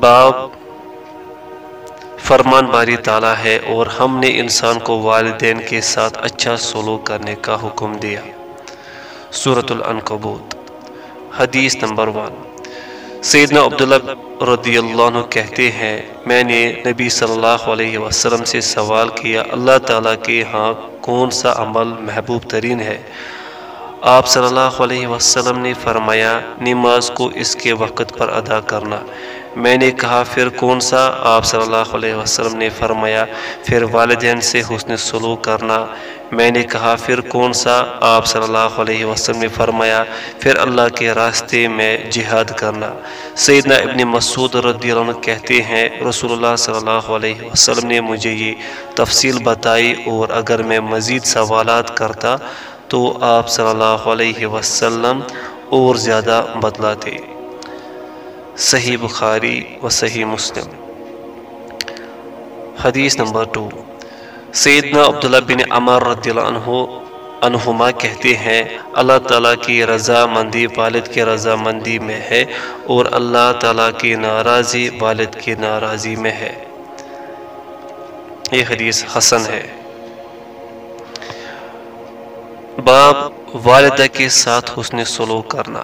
باب فرمان باری تعالیٰ ہے اور ہم نے انسان کو والدین کے ساتھ اچھا سلوک کرنے کا حکم دیا۔ صورت العنکبوت، حدیث نمبر ون سیدنا عبداللہ رضی اللہ عنہ کہتے ہیں، میں نے نبی صلی اللہ علیہ وسلم سے سوال کیا، اللہ تعالیٰ کے ہاں کون سا عمل محبوب ترین ہے؟ آپ صلی اللہ علیہ وسلم نے فرمایا، نماز کو اس کے وقت پر ادا کرنا۔ میں نے کہا، پھر کون سا؟ آپ صلی اللہ علیہ وسلم نے فرمایا، پھر والدین سے حسن سلوک کرنا. میں نے کہا، پھر کون سا؟ آپ صلی اللہ علیہ وسلم نے فرمایا، پھر اللہ کے راستے میں جہاد کرنا. سیدنا ابن مسعود رضی اللہ عنہ کہتے ہیں، رسول اللہ صلی اللہ علیہ وسلم نے مجھے یہ تفصیل بتائی اور اگر میں مزید سوالات کرتا تو آپ صلی اللہ علیہ وسلم اور زیادہ بدلاتے صحیح بخاری و صحیح مسلم۔ حدیث نمبر ٹو سیدنا عبداللہ بن عمر رضی اللہ عنہ عنہما کہتے ہیں، اللہ تعالیٰ کی رضا مندی والد کی رضا مندی میں ہے اور اللہ تعالیٰ کی ناراضی والد کی ناراضی میں ہے۔ یہ حدیث حسن ہے۔ باب والدہ کے ساتھ حسن سلوک کرنا۔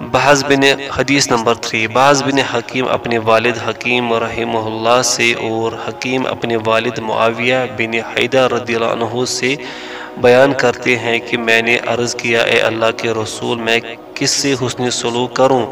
بعض بن حدیث نمبر تھری۔ بعض بن حکیم اپنے والد حکیم رحمہ اللہ سے اور حکیم اپنے والد معاویہ بن حیدہ رضی اللہ عنہ سے بیان کرتے ہیں کہ میں نے عرض کیا، اے اللہ کے رسول، میں کس سے حسن سلوک کروں؟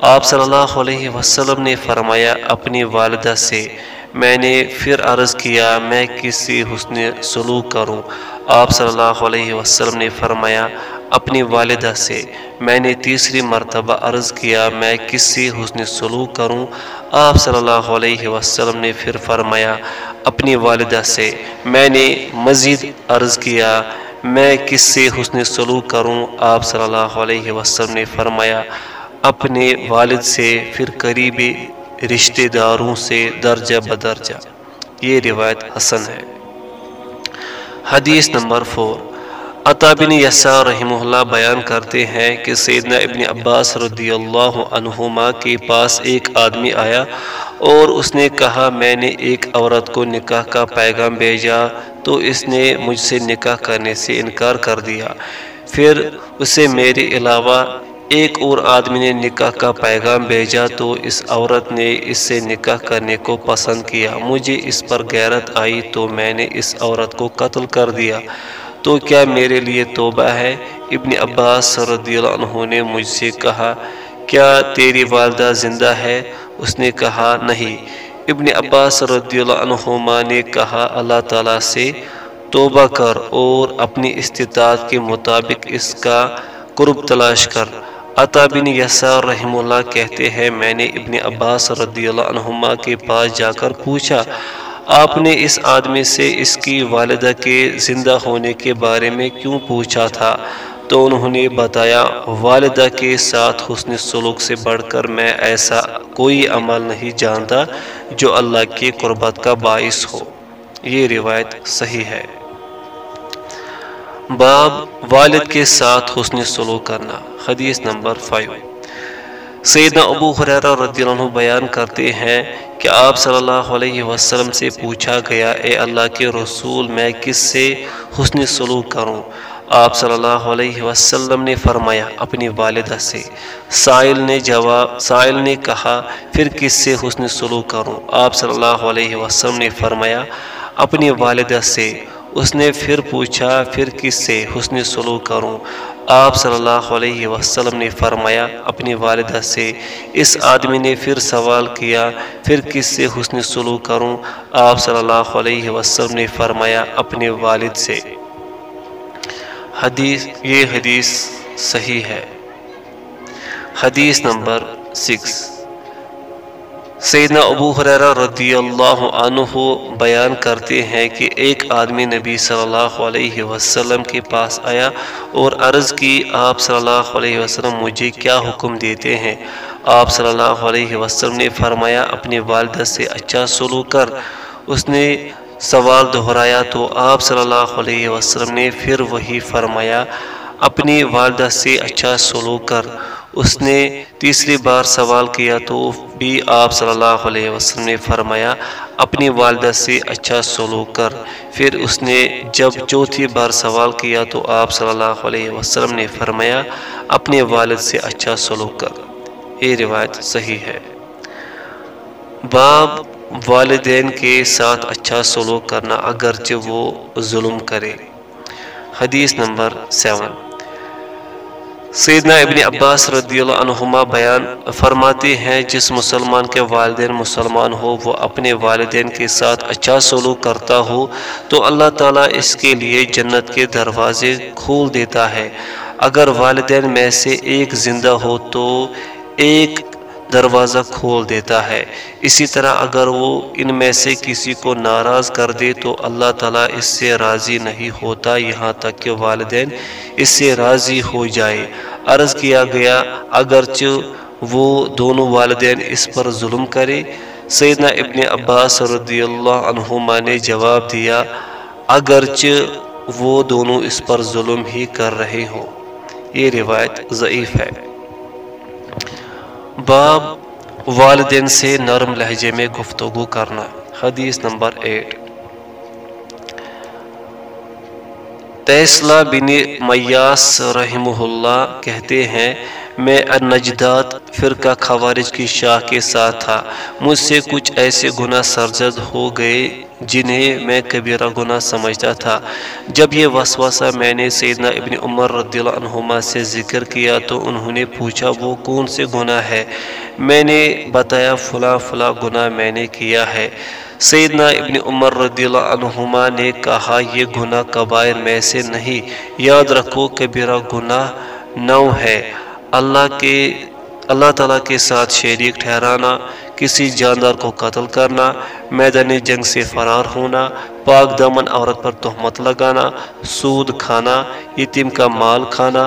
آپ صلی اللہ علیہ وسلم نے فرمایا، اپنی والدہ سے۔ میں نے پھر عرض کیا، میں کس سے حسن سلوک کروں؟ آپ صلی اللہ علیہ وسلم نے فرمایا اپنی والدہ سے، میں نے تیسری مرتبہ عرض کیا، میں کس سے حسن سلوک کروں۔ آپ صلی اللہ علیہ وسلم نے پھر فرمایا، اپنی والدہ سے، میں نے مزید عرض کیا، میں کس سے حسن سلوک کروں۔ آپ صلی اللہ علیہ وسلم نے فرمایا، اپنے والد سے، پھر قریبی رشتہ داروں سے درجہ بدرجہ۔ یہ روایت حسن ہے۔ حدیث نمبر فور عطا بن یسار رحمہ اللہ بیان کرتے ہیں کہ سیدنا ابن عباس رضی اللہ عنہما کے پاس ایک آدمی آیا اور اس نے کہا، میں نے ایک عورت کو نکاح کا پیغام بھیجا، تو اس نے مجھ سے نکاح کرنے سے انکار کر دیا۔ پھر اسے میرے علاوہ ایک اور آدمی نے نکاح کا پیغام بھیجا، تو اس عورت نے اس سے نکاح کرنے کو پسند کیا۔ مجھے اس پر غیرت آئی، تو میں نے اس عورت کو قتل کر دیا۔ تو کیا میرے لیے توبہ ہے؟ ابن عباس رضی اللہ عنہ نے مجھ سے کہا، کیا تیری والدہ زندہ ہے؟ اس نے کہا، نہیں۔ ابن عباس رضی اللہ عنہما نے کہا، اللہ تعالیٰ سے توبہ کر اور اپنی استطاعت کے مطابق اس کا قرب تلاش کر۔ عطا بن یسار رحم اللہ کہتے ہیں، میں نے ابن عباس رضی اللہ عنہما کے پاس جا کر پوچھا آپ نے اس آدمی سے اس کی والدہ کے زندہ ہونے کے بارے میں کیوں پوچھا تھا؟ تو انہوں نے بتایا، والدہ کے ساتھ حسن سلوک سے بڑھ کر میں ایسا کوئی عمل نہیں جانتا جو اللہ کی قربت کا باعث ہو۔ یہ روایت صحیح ہے۔ باب، والد کے ساتھ حسن سلوک کرنا، حدیث نمبر فائیو سیدنا ابو حریرہ رضی اللہ عنہ بیان کرتے ہیں کہ آپ صلی اللہ علیہ وسلم سے پوچھا گیا، اے اللہ کے رسول، میں کس سے حسن سلوک کروں؟ آپ صلی اللہ علیہ وسلم نے فرمایا، اپنی والدہ سے۔ سائل نے جواب، سائل نے کہا، پھر کس سے حسن سلوک کروں؟ آپ صلی اللہ علیہ وسلم نے فرمایا، اپنی والدہ سے۔ اس نے پھر پوچھا، پھر کس سے حسن سلوک کروں؟ آپ صلی اللہ علیہ وسلم نے فرمایا، اپنی والدہ سے، اس آدمی نے پھر سوال کیا، پھر کس سے حسن سلوک کروں؟ آپ صلی اللہ علیہ وسلم نے فرمایا، اپنے والد سے۔ حدیث، یہ حدیث صحیح ہے۔ حدیث نمبر سکس۔ سیدنا ابو حریرہ رضی اللہ عنہ بیان کرتے ہیں کہ ایک آدمی نبی صلی اللہ علیہ وسلم کے پاس آیا اور عرض کی، آپ صلی اللہ علیہ وسلم مجھے کیا حکم دیتے ہیں؟ آپ صلی اللہ علیہ وسلم نے فرمایا اپنی والدہ سے اچھا سلوک کر۔ اس نے سوال دہرایا تو آپ صلی اللہ علیہ وسلم نے پھر وہی فرمایا اپنی والدہ سے اچھا سلوک کر۔ اس نے تیسری بار سوال کیا تو بھی آپ صلی اللہ علیہ وسلم نے فرمایا، اپنی والدہ سے اچھا سلوک کر۔ پھر اس نے جب چوتھی بار سوال کیا تو آپ صلی اللہ علیہ وسلم نے فرمایا، اپنے والد سے اچھا سلوک کر۔ یہ روایت صحیح ہے۔ باب والدین کے ساتھ اچھا سلوک کرنا اگرچہ وہ ظلم کرے۔ حدیث نمبر سیون۔ سیدنا ابن عباس رضی اللہ عنہما بیان فرماتے ہیں، جس مسلمان کے والدین مسلمان ہو، وہ اپنے والدین کے ساتھ اچھا سلوک کرتا ہو، تو اللہ تعالیٰ اس کے لیے جنت کے دروازے کھول دیتا ہے۔ اگر والدین میں سے ایک زندہ ہو تو ایک دروازہ کھول دیتا ہے۔ اسی طرح اگر وہ ان میں سے کسی کو ناراض کر دے تو اللہ تعالیٰ اس سے راضی نہیں ہوتا یہاں تک کہ والدین اس سے راضی ہو جائے عرض کیا گیا، اگرچہ وہ دونوں والدین اس پر ظلم کرے سیدنا ابن عباس رضی اللہ عنہما نے جواب دیا، اگرچہ وہ دونوں اس پر ظلم ہی کر رہے ہوں۔ یہ روایت ضعیف ہے۔ باب والدین سے نرم لہجے میں گفتگو کرنا، حدیث نمبر ایٹ۔ تیسلا بن میاس رحمہ اللہ کہتے ہیں میں النجدات فرقہ خوارج کی شاہ کے ساتھ تھا۔ مجھ سے کچھ ایسے گناہ سرزد ہو گئے جنہیں میں کبیرہ گناہ سمجھتا تھا۔ جب یہ وسوسہ میں نے سیدنا ابن عمر رضی اللہ عنہما سے ذکر کیا تو انہوں نے پوچھا، وہ کون سے گناہ ہے؟ میں نے بتایا، فلاں فلاں گناہ میں نے کیا ہے۔ سیدنا ابن عمر رضی اللہ عنہما نے کہا، یہ گناہ قبائر میں سے نہیں۔ یاد رکھو، کبیرہ گناہ نو ہے۔ اللہ کے اللہ تعالیٰ کے ساتھ شریک ٹھہرانا، کسی جاندار کو قتل کرنا، میدان جنگ سے فرار ہونا، پاک دامن عورت پر تہمت لگانا، سود کھانا، یتیم کا مال کھانا،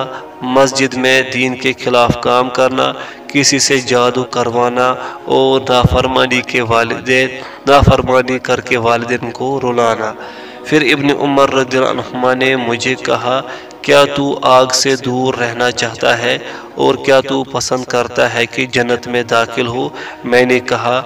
مسجد میں دین کے خلاف کام کرنا، کسی سے جادو کروانا اور نافرمانی کے والدین، نافرمانی کر کے والدین کو رلانا۔ پھر ابن عمر رضی اللہ عنہما نے مجھے کہا کیا تو آگ سے دور رہنا چاہتا ہے اور کیا تو پسند کرتا ہے کہ جنت میں داخل ہو؟ میں نے کہا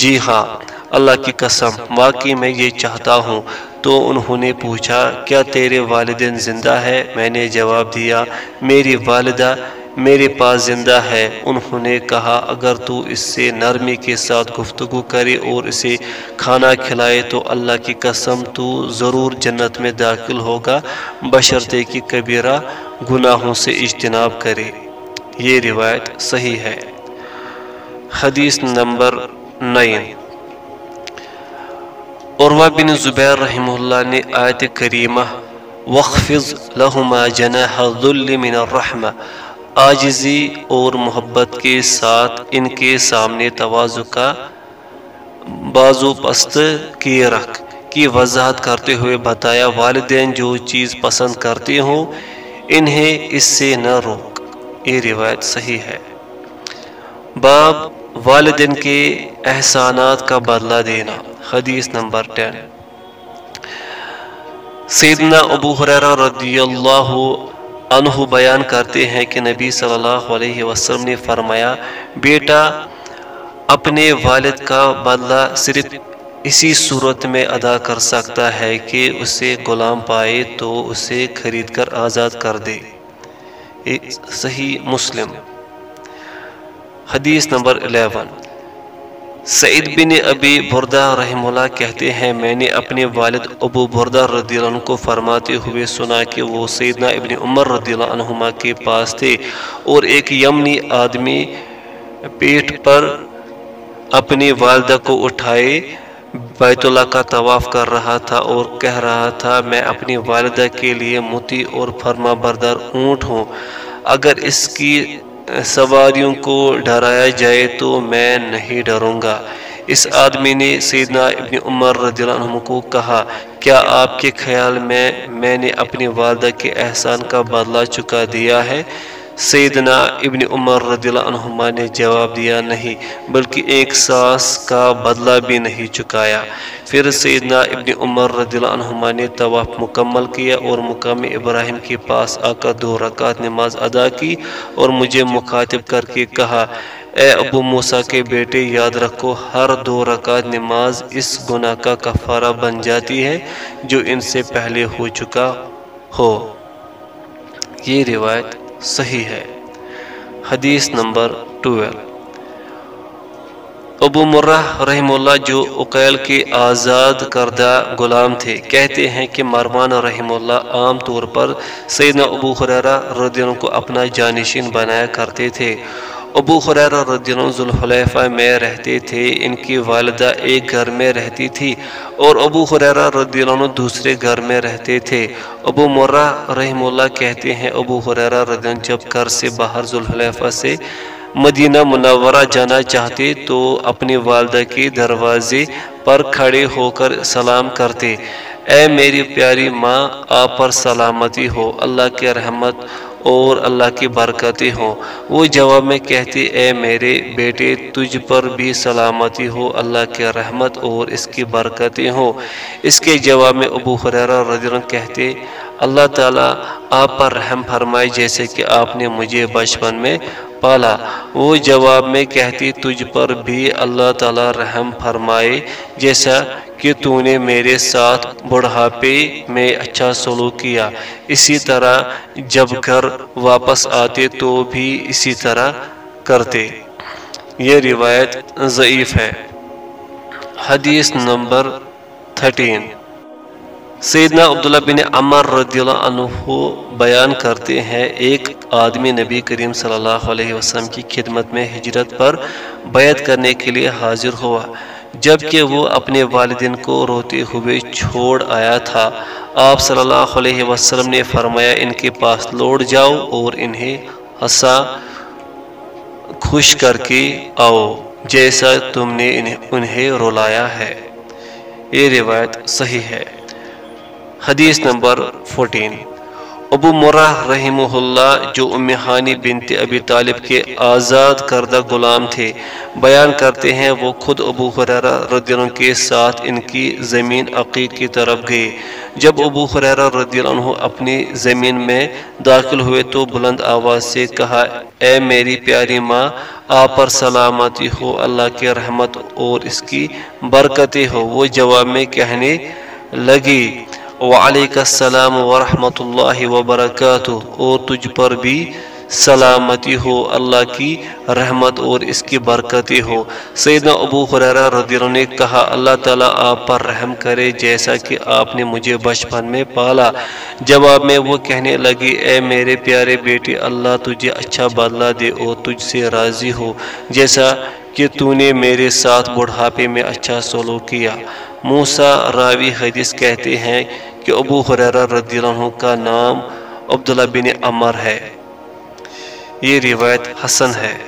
جی ہاں اللہ کی قسم، واقعی میں یہ چاہتا ہوں۔ تو انہوں نے پوچھا، کیا تیرے والدین زندہ ہے میں نے جواب دیا، میری والدہ میرے پاس زندہ ہے۔ انہوں نے کہا، اگر تو اس سے نرمی کے ساتھ گفتگو کرے اور اسے کھانا کھلائے تو اللہ کی قسم تو ضرور جنت میں داخل ہوگا۔ بشرطے کی کبیرہ گناہوں سے اجتناب کرے۔ یہ روایت صحیح ہے۔ حدیث نمبر نائن۔ عروہ بن زبیر رحمہ اللہ نے آیت کریمہ وخفض لہما جناح ذل من الرحمہ آجزی اور محبت کے ساتھ ان کے سامنے توازو کا بازو پست کیے رکھ، کی وضاحت کرتے ہوئے بتایا، والدین جو چیز پسند کرتے ہوں، انہیں اس سے نہ روک۔ یہ روایت صحیح ہے۔ باب والدین کے احسانات کا بدلہ دینا۔ حدیث نمبر ٹین سیدنا ابو حریرہ رضی اللہ عنہ بیان کرتے ہیں کہ نبی صلی اللہ علیہ وسلم نے فرمایا، بیٹا، اپنے والد کا بدلہ صرف اسی صورت میں ادا کر سکتا ہے کہ اسے غلام پائے تو اسے خرید کر آزاد کر دے۔ صحیح مسلم۔ حدیث نمبر 11 سعید بن ابی بردہ رحم اللہ کہتے ہیں، میں نے اپنے والد ابو بردہ رضی اللہ عنہ کو فرماتے ہوئے سنا کہ وہ سیدنا ابن عمر رضی اللہ عنہما کے پاس تھے اور ایک یمنی آدمی پیٹ پر اپنی والدہ کو اٹھائے بیت اللہ کا طواف کر رہا تھا اور کہہ رہا تھا، میں اپنی والدہ کے لیے متی اور فرما بردار اونٹ ہوں، اگر اس کی سواریوں کو ڈرایا جائے تو میں نہیں ڈروں گا۔ اس آدمی نے سیدنا ابن عمر رضی اللہ عنہ کو کہا، کیا آپ کے خیال میں میں نے اپنی والدہ کے احسان کا بدلہ چکا دیا ہے؟ سیدنا ابن عمر رضی اللہ عنہما نے جواب دیا نہیں، بلکہ ایک ساس کا بدلہ بھی نہیں چکایا۔ پھر سیدنا ابن عمر رضی اللہ عنہما نے طواف مکمل کیا اور مقام ابراہیم کے پاس آ کر دو رکعت نماز ادا کی اور مجھے مخاطب کر کے کہا، اے ابو موسیٰ کے بیٹے، یاد رکھو ہر دو رکعت نماز اس گناہ کا کفارہ بن جاتی ہے جو ان سے پہلے ہو چکا ہو۔ یہ روایت صحیح ہے۔ حدیث نمبر ٹویل۔ ابو مرہ رحم اللہ جو اقیل کے آزاد کردہ غلام تھے، کہتے ہیں کہ مرمان رحم اللہ عام طور پر سیدنا ابو خریرہ رضی اللہ کو اپنا جانشین بنایا کرتے تھے۔ ابو خریرہ رضی اللہ ذوالحلیفہ میں رہتے تھے، ان کی والدہ ایک گھر میں رہتی تھی اور ابو خریرہ رضی اللہ عنہ دوسرے گھر میں رہتے تھے۔ ابو مرہ رحم اللہ کہتے ہیں، ابو خریرہ رضی اللہ جب گھر سے باہر ذوالحلیفہ سے مدینہ منورہ جانا چاہتے تو اپنی والدہ کے دروازے پر کھڑے ہو کر سلام کرتے۔ اے میری پیاری ماں، آپ پر سلامتی ہو۔ اللہ کے رحمت اور اللہ کی برکتیں ہوں۔ وہ جواب میں کہتی، اے میرے بیٹے، تجھ پر بھی سلامتی ہو، اللہ کے رحمت اور اس کی برکتیں ہوں۔ اس کے جواب میں ابو حریرہ رضی اللہ کہتے، اللہ تعالیٰ آپ پر رحم فرمائے، جیسے کہ آپ نے مجھے بچپن میں پالا۔ وہ جواب میں کہتی، تجھ پر بھی اللہ تعالیٰ رحم فرمائے، جیسا کہ تو نے میرے ساتھ بڑھاپے میں اچھا سلوک کیا۔ اسی طرح جب گھر واپس آتے تو بھی اسی طرح کرتے۔ یہ روایت ضعیف ہے۔ حدیث نمبر تھرٹین۔ سیدنا عبداللہ بن عمر رضی اللہ عنہ بیان کرتے ہیں، ایک آدمی نبی کریم صلی اللہ علیہ وسلم کی خدمت میں ہجرت پر بیعت کرنے کے لیے حاضر ہوا۔ جبکہ وہ اپنے والدین کو روتے ہوئے چھوڑ آیا تھا۔ آپ صلی اللہ علیہ وسلم نے فرمایا، ان کے پاس لوٹ جاؤ اور انہیں ہنسا، خوش کر کے آؤ جیسا تم نے انہیں رولایا ہے۔ یہ روایت صحیح ہے۔ حدیث نمبر 14 ابو مرہ رحمہ اللہ جو امہانی بنت ابی طالب کے آزاد کردہ غلام تھے، بیان کرتے ہیں وہ خود ابو خریرہ رضی اللہ عنہ کے ساتھ ان کی زمین عقیق کی طرف گئے۔ جب ابو خریرہ رضی اللہ عنہ اپنی زمین میں داخل ہوئے تو بلند آواز سے کہا، اے میری پیاری ماں، آپ پر سلامتی ہو، اللہ کے رحمت اور اس کی برکتیں ہو۔ وہ جواب میں کہنے لگی وعلیک السلام ورحمۃ اللہ وبرکاتہ۔ اور تجھ پر بھی سلامتی ہو، اللہ کی رحمت اور اس کی برکتی ہو۔ سیدنا ابو خریرہ رضی اللہ نے کہا، اللہ تعالیٰ آپ پر رحم کرے جیسا کہ آپ نے مجھے بچپن میں پالا۔ جواب میں وہ کہنے لگی، اے میرے پیارے بیٹے، اللہ تجھے اچھا بدلہ دے اور تجھ سے راضی ہو۔ جیسا کہ تو نے میرے ساتھ بڑھاپے میں اچھا سلوک کیا۔ موسیٰ راوی حدیث کہتے ہیں کہ ابو حریرہ رضی اللہ عنہ کا نام عبداللہ بن عمر ہے۔ یہ روایت حسن ہے۔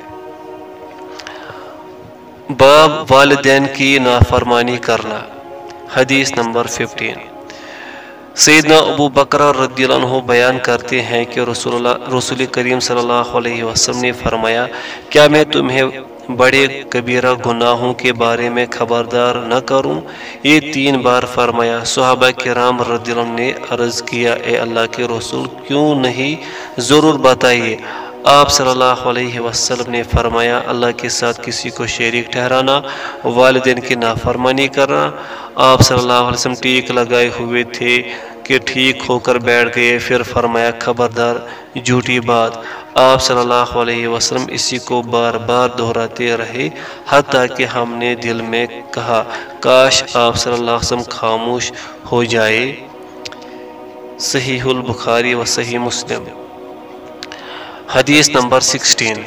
باب والدین کی نافرمانی کرنا، حدیث نمبر 15 سیدنا ابو بکرہ رضی اللہ عنہ بیان کرتے ہیں کہ رسول اللہ رسول کریم صلی اللہ علیہ وسلم نے فرمایا، کیا میں تمہیں بڑے کبیرہ گناہوں کے بارے میں خبردار نہ کروں؟ یہ تین بار فرمایا۔ صحابہ کرام رضی اللہ عنہ نے عرض کیا، اے اللہ کے رسول، کیوں نہیں؟ ضرور بتائیے۔ آپ صلی اللہ علیہ وسلم نے فرمایا، اللہ کے ساتھ کسی کو شریک ٹھہرانا، والدین کی نافرمانی کرنا۔ آپ صلی اللہ علیہ وسلم ٹیک لگائے ہوئے تھے کہ ٹھیک ہو کر بیٹھ گئے، پھر فرمایا، خبردار، جھوٹی بات۔ آپ صلی اللہ علیہ وسلم اسی کو بار بار دہراتے رہے، حتیٰ کہ ہم نے دل میں کہا، کاش آپ صلی اللہ علیہ وسلم خاموش ہو جائے۔ صحیح البخاری و صحیح مسلم۔ حدیث نمبر سکسٹین۔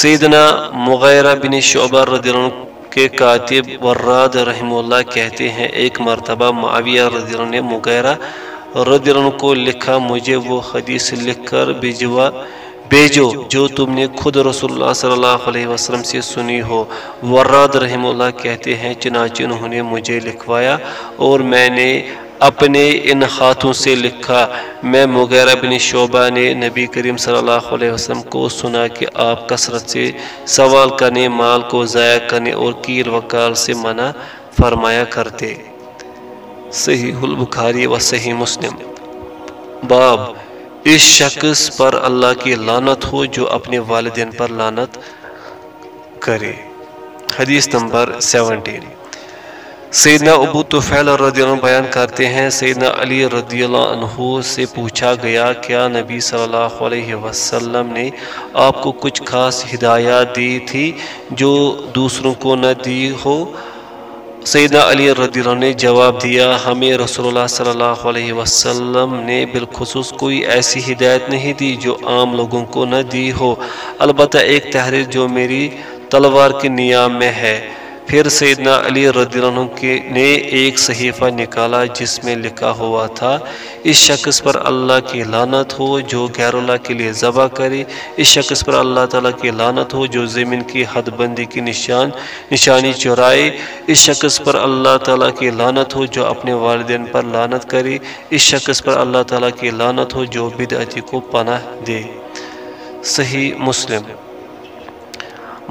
سیدنا مغیرہ بن شعبہ رضی اللہ عنہ کے کاتب وراد رحم اللہ کہتے ہیں، ایک مرتبہ معاویہ رضی اللہ نے مغیرہ رضی اللہ عنہ کو لکھا، مجھے وہ حدیث لکھ کر بھجوا بیجو جو تم نے خود رسول اللہ صلی اللہ علیہ وسلم سے سنی ہو۔ وراد رحم اللہ کہتے ہیں، چنانچہ انہوں نے مجھے لکھوایا اور میں نے اپنے ان ہاتھوں سے لکھا، میں مغیرہ بن شعبہ نے نبی کریم صلی اللہ علیہ وسلم کو سنا کہ آپ کثرت سے سوال کرنے، مال کو ضائع کرنے اور کیل وکال سے منع فرمایا کرتے۔ صحیح البخاری و صحیح مسلم۔ باب، اس شخص پر اللہ کی لانت ہو جو اپنے والدین پر لانت کرے۔ حدیث نمبر سیونٹین۔ سیدنا ابو توفیل رضی اللہ عنہ بیان کرتے ہیں، سیدنا علی رضی اللہ عنہ سے پوچھا گیا، کیا نبی صلی اللہ علیہ وسلم نے آپ کو کچھ خاص ہدایات دی تھی جو دوسروں کو نہ دی ہو؟ سیدنا علی رضی اللہ نے جواب دیا، ہمیں رسول اللہ صلی اللہ علیہ وسلم نے بالخصوص کوئی ایسی ہدایت نہیں دی جو عام لوگوں کو نہ دی ہو۔ البتہ ایک تحریر جو میری تلوار کے نیام میں ہے۔ پھر سیدنا علی رضی اللہ عنہ نے ایک صحیفہ نکالا جس میں لکھا ہوا تھا، اس شخص پر اللہ کی لانت ہو جو غیر اللہ کے لیے ذبح کرے، اس شخص پر اللہ تعالیٰ کی لانت ہو جو زمین کی حد بندی کی نشان، نشانی چرائے اس شخص پر اللہ تعالیٰ کی لانت ہو جو اپنے والدین پر لانت کرے، اس شخص پر اللہ تعالیٰ کی لانت ہو جو بدعتی کو پناہ دے۔ صحیح مسلم۔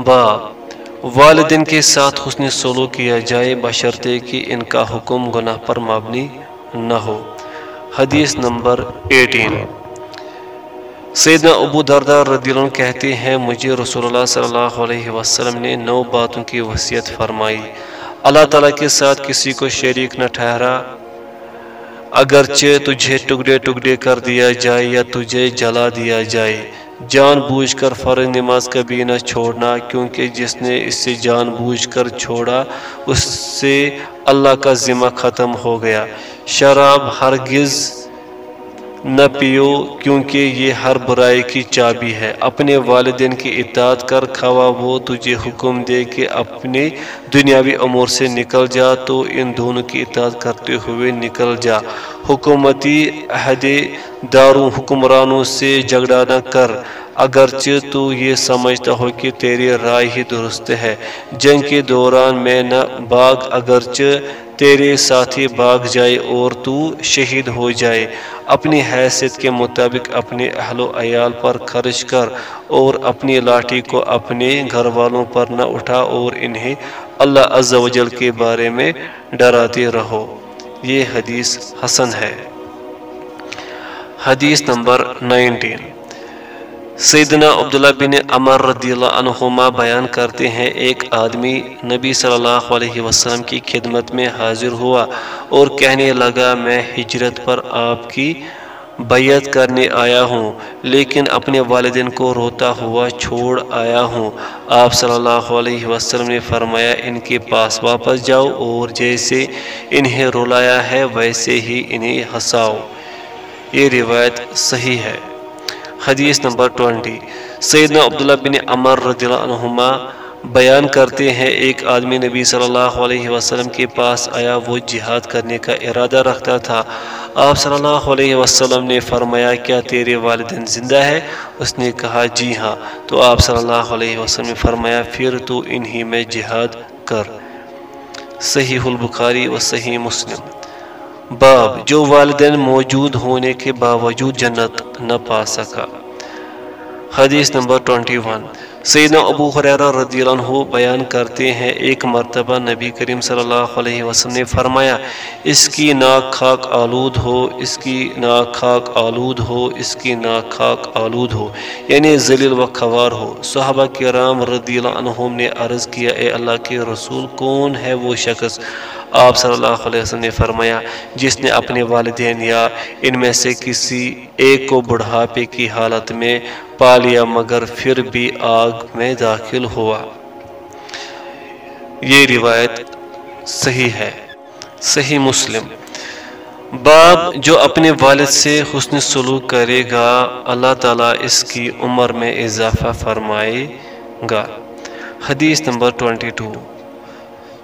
باب والدین کے ساتھ حسن سلوک کیا جائے بشرطے کہ ان کا حکم گناہ پر مبنی نہ ہو۔ حدیث نمبر ایٹین سیدنا ابو دردار رضی اللہ عنہ کہتے ہیں، مجھے رسول اللہ صلی اللہ علیہ وسلم نے نو باتوں کی وصیت فرمائی۔ اللہ تعالیٰ کے ساتھ کسی کو شریک نہ ٹھہرا۔ اگرچہ تجھے ٹکڑے ٹکڑے کر دیا جائے یا تجھے جلا دیا جائے جان بوجھ کر فرض نماز کبھی نہ چھوڑنا، کیونکہ جس نے اس سے جان بوجھ کر چھوڑا، اس سے اللہ کا ذمہ ختم ہو گیا۔ شراب ہرگز نہ پیو، کیونکہ یہ ہر برائی کی چابی ہے۔ اپنے والدین کی اطاعت کر کھوا وہ تجھے حکم دے کہ اپنے دنیاوی امور سے نکل جا، تو ان دونوں کی اطاعت کرتے ہوئے نکل جا۔ حکومتی عہد داروں، حکمرانوں سے جھگڑا نہ کر۔ اگرچہ تو یہ سمجھتا ہو کہ تیری رائے ہی درست ہے۔ جنگ کے دوران میں نہ باغ اگرچہ تیرے ساتھی باغ جائے اور تو شہید ہو جائے۔ اپنی حیثیت کے مطابق اپنے اہل و عیال پر خرچ کر اور اپنی لاٹھی کو اپنے گھر والوں پر نہ اٹھا اور انہیں اللہ عز و جل کے بارے میں ڈراتے رہو۔ یہ حدیث حسن ہے۔ حدیث نمبر نائنٹین۔ سیدنا عبداللہ بن عمر رضی اللہ عنہما بیان کرتے ہیں، ایک آدمی نبی صلی اللہ علیہ وسلم کی خدمت میں حاضر ہوا اور کہنے لگا، میں ہجرت پر آپ کی بیعت کرنے آیا ہوں، لیکن اپنے والدین کو روتا ہوا چھوڑ آیا ہوں۔ آپ صلی اللہ علیہ وسلم نے فرمایا، ان کے پاس واپس جاؤ اور جیسے انہیں رلایا ہے، ویسے ہی انہیں ہنساؤ۔ یہ روایت صحیح ہے۔ حدیث نمبر ٹوینٹی سیدنا عبداللہ بن عمر رضی اللہ عنہما بیان کرتے ہیں، ایک آدمی نبی صلی اللہ علیہ وسلم کے پاس آیا، وہ جہاد کرنے کا ارادہ رکھتا تھا۔ آپ صلی اللہ علیہ وسلم نے فرمایا، کیا تیرے والدین زندہ ہے اس نے کہا جی ہاں۔ تو آپ صلی اللہ علیہ وسلم نے فرمایا، پھر تو انہی میں جہاد کر۔ صحیح البخاری و صحیح مسلم۔ باب جو والدین موجود ہونے کے باوجود جنت نہ پا سکا۔ حدیث نمبر 21 سیدنا ابو حریرہ رضی اللہ عنہ بیان کرتے ہیں، ایک مرتبہ نبی کریم صلی اللہ علیہ وسلم نے فرمایا، اس کی ناک خاک آلود ہو، اس کی ناک خاک آلود ہو، اس کی ناک خاک آلود ہو یعنی ذلیل و خوار ہو۔ صحابہ کرام رضی اللہ عنہم نے عرض کیا، اے اللہ کے رسول، کون ہے وہ شخص؟ آپ صلی اللہ علیہ وسلم نے فرمایا، جس نے اپنے والدین یا ان میں سے کسی ایک کو بڑھاپے کی حالت میں پا لیا مگر پھر بھی آگ میں داخل ہوا۔ یہ روایت صحیح ہے۔ صحیح مسلم۔ باب جو اپنے والد سے حسن سلوک کرے گا، اللہ تعالیٰ اس کی عمر میں اضافہ فرمائے گا۔ حدیث نمبر 22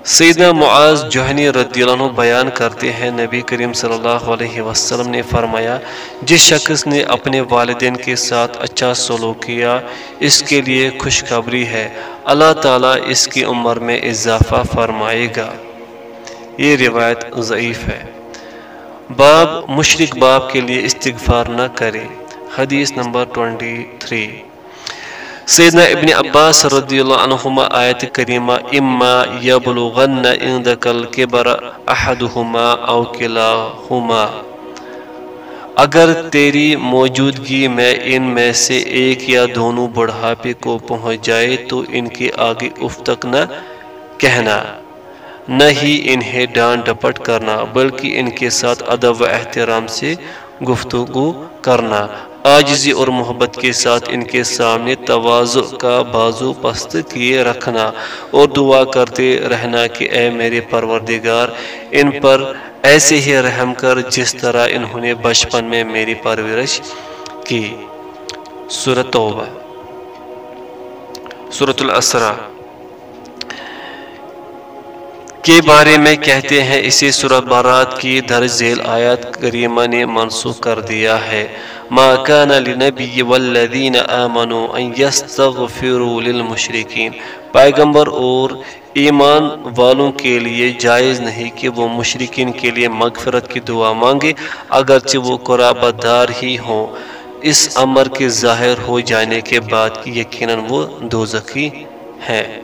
سیدنا معاذ جوہنی رضی اللہ عنہ بیان کرتے ہیں، نبی کریم صلی اللہ علیہ وسلم نے فرمایا، جس شخص نے اپنے والدین کے ساتھ اچھا سلوک کیا، اس کے لیے خوشخبری ہے۔ اللہ تعالیٰ اس کی عمر میں اضافہ فرمائے گا۔ یہ روایت ضعیف ہے۔ باب مشرق باپ کے لیے استغفار نہ کرے۔ حدیث نمبر 23 سیدنا ابن عباس رضی اللہ عنہما آیت کریمہ، اما یبلغن عندک الکبر احدہما او کلاہما اگر تیری موجودگی میں ان میں سے ایک یا دونوں بڑھاپے کو پہنچ جائے تو ان کے آگے اف تک نہ کہنا، نہ ہی انہیں ڈانٹ ڈپٹ کرنا، بلکہ ان کے ساتھ ادب و احترام سے گفتگو کرنا۔ آجزی اور محبت کے ساتھ ان کے سامنے توازو کا بازو پست کیے رکھنا اور دعا کرتے رہنا کہ اے میرے پروردگار، ان پر ایسے ہی رحم کر جس طرح انہوں نے بچپن میں میری پرورش کی۔ سورت توبہ۔ سورت الاسرہ کے بارے میں کہتے ہیں، اسی سورت بارات کی درج ذیل آیات کریمہ نے منسوخ کر دیا ہے۔ ما كان لنبی والذین آمنوا ان يستغفروا للمشرکین۔ پیغمبر اور ایمان والوں کے لیے جائز نہیں کہ وہ مشرقین کے لیے مغفرت کی دعا مانگے، اگرچہ وہ قرابت دار ہی ہوں۔ اس امر کے ظاہر ہو جانے کے بعد یقیناً وہ دوزخی ہیں۔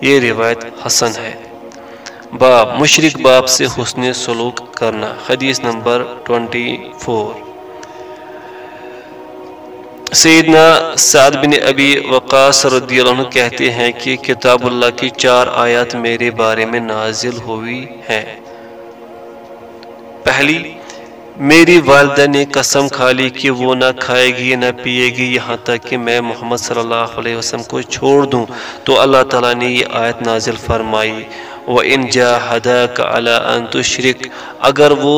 یہ روایت حسن ہے۔ باپ مشرق باپ سے حسن سلوک کرنا، حدیث نمبر 24 سیدنا سعد بن ابی وقاص رضی اللہ عنہ کہتے ہیں کہ کتاب اللہ کی چار آیات میرے بارے میں نازل ہوئی ہیں۔ پہلی، میری والدہ نے قسم کھا لی کہ وہ نہ کھائے گی، نہ پیے گی، یہاں تک کہ میں محمد صلی اللہ علیہ وسلم کو چھوڑ دوں۔ تو اللہ تعالیٰ نے یہ آیت نازل فرمائی۔ وَإِن جَاهَدَاكَ عَلَىٰ أَن تُشْرِكْ، اگر وہ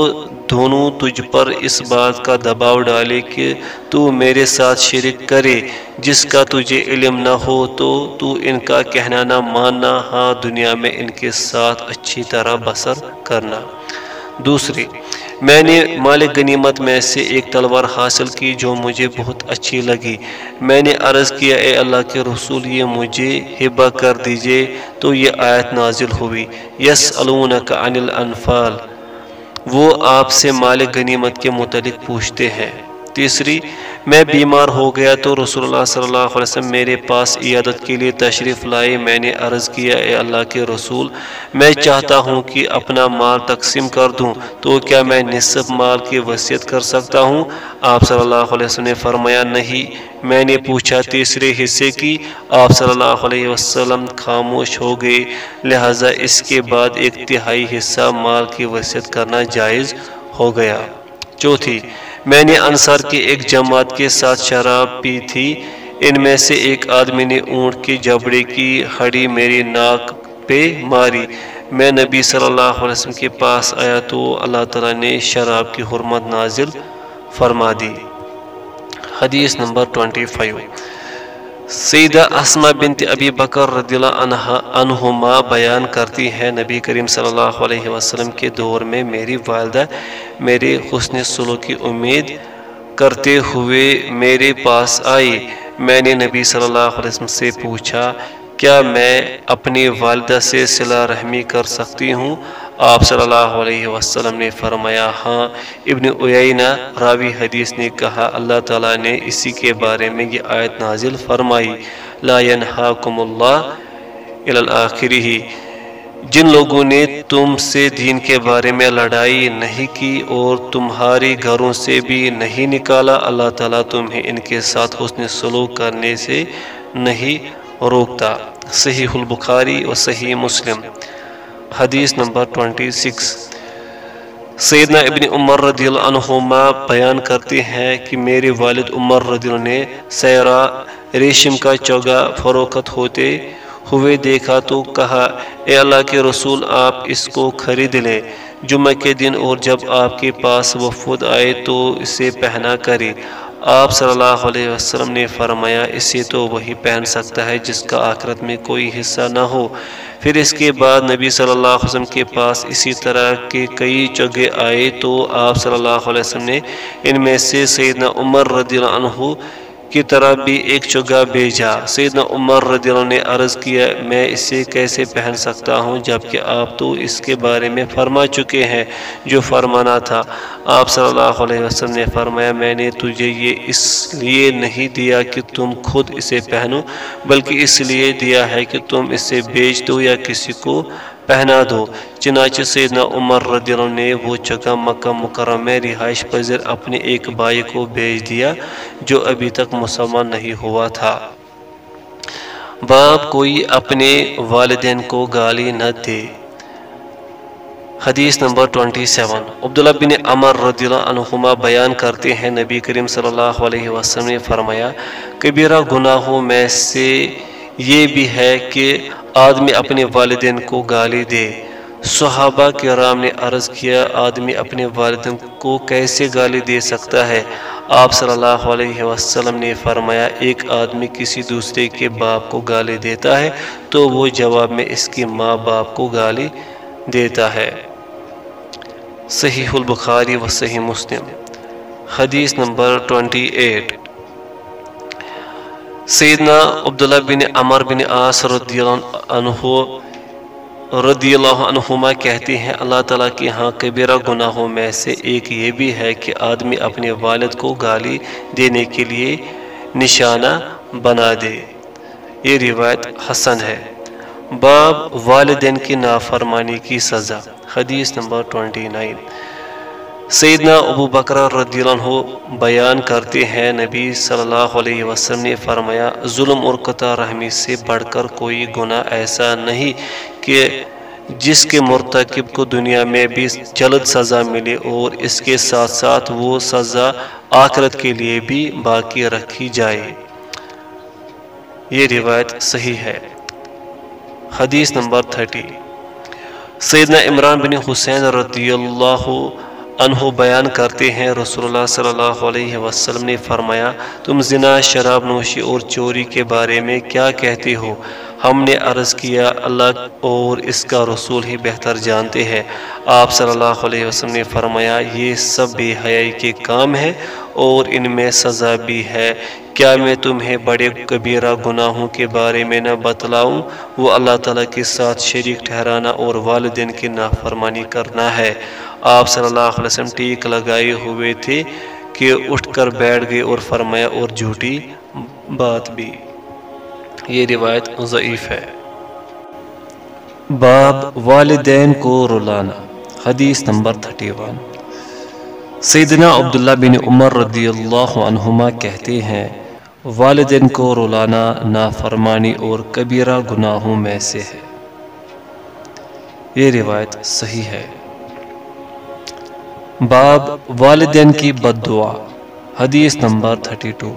دونوں تجھ پر اس بات کا دباؤ ڈالے کہ تو میرے ساتھ شرک کرے، جس کا تجھے علم نہ ہو تو تو ان کا کہنا نہ ماننا ہاں دنیا میں ان کے ساتھ اچھی طرح بسر کرنا۔ دوسری میں نے مالک غنیمت میں سے ایک تلوار حاصل کی جو مجھے بہت اچھی لگی۔ میں نے عرض کیا، اے اللہ کے رسول، یہ مجھے ہبہ کر دیجیے۔ تو یہ آیت نازل ہوئی۔ یس عن الانفال۔ وہ آپ سے مالک غنیمت کے متعلق پوچھتے ہیں۔ تیسری میں بیمار ہو گیا تو رسول اللہ صلی اللہ علیہ وسلم میرے پاس عیادت کے لیے تشریف لائے۔ میں نے عرض کیا، اے اللہ کے رسول، میں چاہتا ہوں کہ اپنا مال تقسیم کر دوں، تو کیا میں نصف مال کی وصیت کر سکتا ہوں؟ آپ صلی اللہ علیہ وسلم نے فرمایا، نہیں۔ میں نے پوچھا تیسرے حصے کی، آپ صلی اللہ علیہ وسلم خاموش ہو گئے۔ لہٰذا اس کے بعد ایک تہائی حصہ مال کی وصیت کرنا جائز ہو گیا۔ چوتھی میں نے انصار کی ایک جماعت کے ساتھ شراب پی تھی۔ ان میں سے ایک آدمی نے اونٹ کی جبڑے کی ہڑی میری ناک پہ ماری۔ میں نبی صلی اللہ علیہ وسلم کے پاس آیا تو اللہ تعالیٰ نے شراب کی حرمت نازل فرما دی۔ حدیث نمبر 25 سیدہ اسما بنت ابی بکر رضی اللہ عنہما بیان کرتی ہے نبی کریم صلی اللہ علیہ وسلم کے دور میں میری والدہ میرے حسن سلو کی امید کرتے ہوئے میرے پاس آئی۔ میں نے نبی صلی اللہ علیہ وسلم سے پوچھا کیا میں اپنی والدہ سے صلح رحمی کر سکتی ہوں؟ آپ صلی اللہ علیہ وسلم نے فرمایا ہاں۔ ابن عیینہ راوی حدیث نے کہا، اللہ تعالیٰ نے اسی کے بارے میں یہ آیت نازل فرمائی۔ لا ينہاکم اللہ الالآخری جن لوگوں نے تم سے دین کے بارے میں لڑائی نہیں کی اور تمہاری گھروں سے بھی نہیں نکالا، اللہ تعالیٰ تمہیں ان کے ساتھ حسن سلوک کرنے سے نہیں روکتا۔ صحیح البخاری و صحیح مسلم۔ حدیث نمبر 26 سیدنا ابن عمر رضی اللہ عنہما بیان کرتے ہیں کہ میرے والد عمر رضی اللہ نے سیرا ریشم کا چوگا فروخت ہوتے ہوئے دیکھا تو کہا، اے اللہ کے رسول، آپ اس کو خرید لیں۔ جمعہ کے دن اور جب آپ کے پاس وفود آئے تو اسے پہنا کرے آپ صلی اللہ علیہ وسلم نے فرمایا، اسے تو وہی پہن سکتا ہے جس کا آخرت میں کوئی حصہ نہ ہو۔ پھر اس کے بعد نبی صلی اللہ علیہ وسلم کے پاس اسی طرح کے کئی چگے آئے تو آپ صلی اللہ علیہ وسلم نے ان میں سے سیدنا عمر رضی اللہ عنہ کی طرح بھی ایک چگا بھیجا۔ سیدنا عمر رضی اللہ نے عرض کیا، میں اسے کیسے پہن سکتا ہوں جبکہ آپ تو اس کے بارے میں فرما چکے ہیں جو فرمانا تھا۔ آپ صلی اللہ علیہ وسلم نے فرمایا، میں نے تجھے یہ اس لیے نہیں دیا کہ تم خود اسے پہنو، بلکہ اس لیے دیا ہے کہ تم اسے بیچ دو یا کسی کو پہنا دو۔ چنانچہ سیدنا عمر رضی اللہ نے وہ جگہ مکہ مکرم میں رہائش پذیر اپنے ایک بھائی کو بھیج دیا جو ابھی تک مسلمان نہیں ہوا تھا۔ باپ کوئی اپنے والدین کو گالی نہ دے۔ حدیث نمبر 27 عبداللہ بن عمر رضی اللہ عنہما بیان کرتے ہیں۔ نبی کریم صلی اللہ علیہ وسلم نے فرمایا، کبیرہ گناہوں میں سے یہ بھی ہے کہ آدمی اپنے والدین کو گالی دے۔ صحابہ کے رام نے عرض کیا، آدمی اپنے والدین کو کیسے گالی دے سکتا ہے؟ آپ صلی اللہ علیہ وسلم نے فرمایا، ایک آدمی کسی دوسرے کے باپ کو گالی دیتا ہے تو وہ جواب میں اس کی ماں باپ کو گالی دیتا ہے۔ صحیح البخاری و صحیح مسلم۔ حدیث نمبر 28 سیدنا عبداللہ بن عمر بن آس رضی اللہ عنہ رضی اللہ عنہما کہتے ہیں، اللہ تعالیٰ کی ہاں کبیرہ گناہوں میں سے ایک یہ بھی ہے کہ آدمی اپنے والد کو گالی دینے کے لیے نشانہ بنا دے۔ یہ روایت حسن ہے۔ باب والدین کی نافرمانی کی سزا، حدیث نمبر 29 سیدنا ابو بکرہ رضی اللہ عنہ بیان کرتے ہیں، نبی صلی اللہ علیہ وسلم نے فرمایا، ظلم اور قطع رحمی سے بڑھ کر کوئی گناہ ایسا نہیں کہ جس کے مرتکب کو دنیا میں بھی جلد سزا ملے اور اس کے ساتھ ساتھ وہ سزا آخرت کے لیے بھی باقی رکھی جائے۔ یہ روایت صحیح ہے۔ حدیث نمبر 30 سیدنا عمران بن حسین رضی اللہ انہو بیان کرتے ہیں، رسول اللہ صلی اللہ علیہ وسلم نے فرمایا، تم زنا، شراب، نوشی اور چوری کے بارے میں کیا کہتے ہو؟ ہم نے عرض کیا، اللہ اور اس کا رسول ہی بہتر جانتے ہیں۔ آپ صلی اللہ علیہ وسلم نے فرمایا، یہ سب بے حیائی کے کام ہیں اور ان میں سزا بھی ہے۔ کیا میں تمہیں بڑے کبیرہ گناہوں کے بارے میں نہ بتلاؤں؟ وہ اللہ تعالیٰ کے ساتھ شریک ٹھہرانا اور والدین کی نافرمانی کرنا ہے۔ آپ صلی اللہ علیہ وسلم ٹیک لگائے ہوئے تھے کہ اٹھ کر بیٹھ گئے اور فرمایا اور جھوٹی بات بھی۔ یہ روایت ضعیف ہے۔ باب والدین کو رلانا، حدیث نمبر 31 سیدنا عبداللہ بن عمر رضی اللہ عنہما کہتے ہیں، والدین کو رلانا نافرمانی اور کبیرہ گناہوں میں سے ہے۔ یہ روایت صحیح ہے۔ باب والدین کی بد دعا حدیث نمبر 32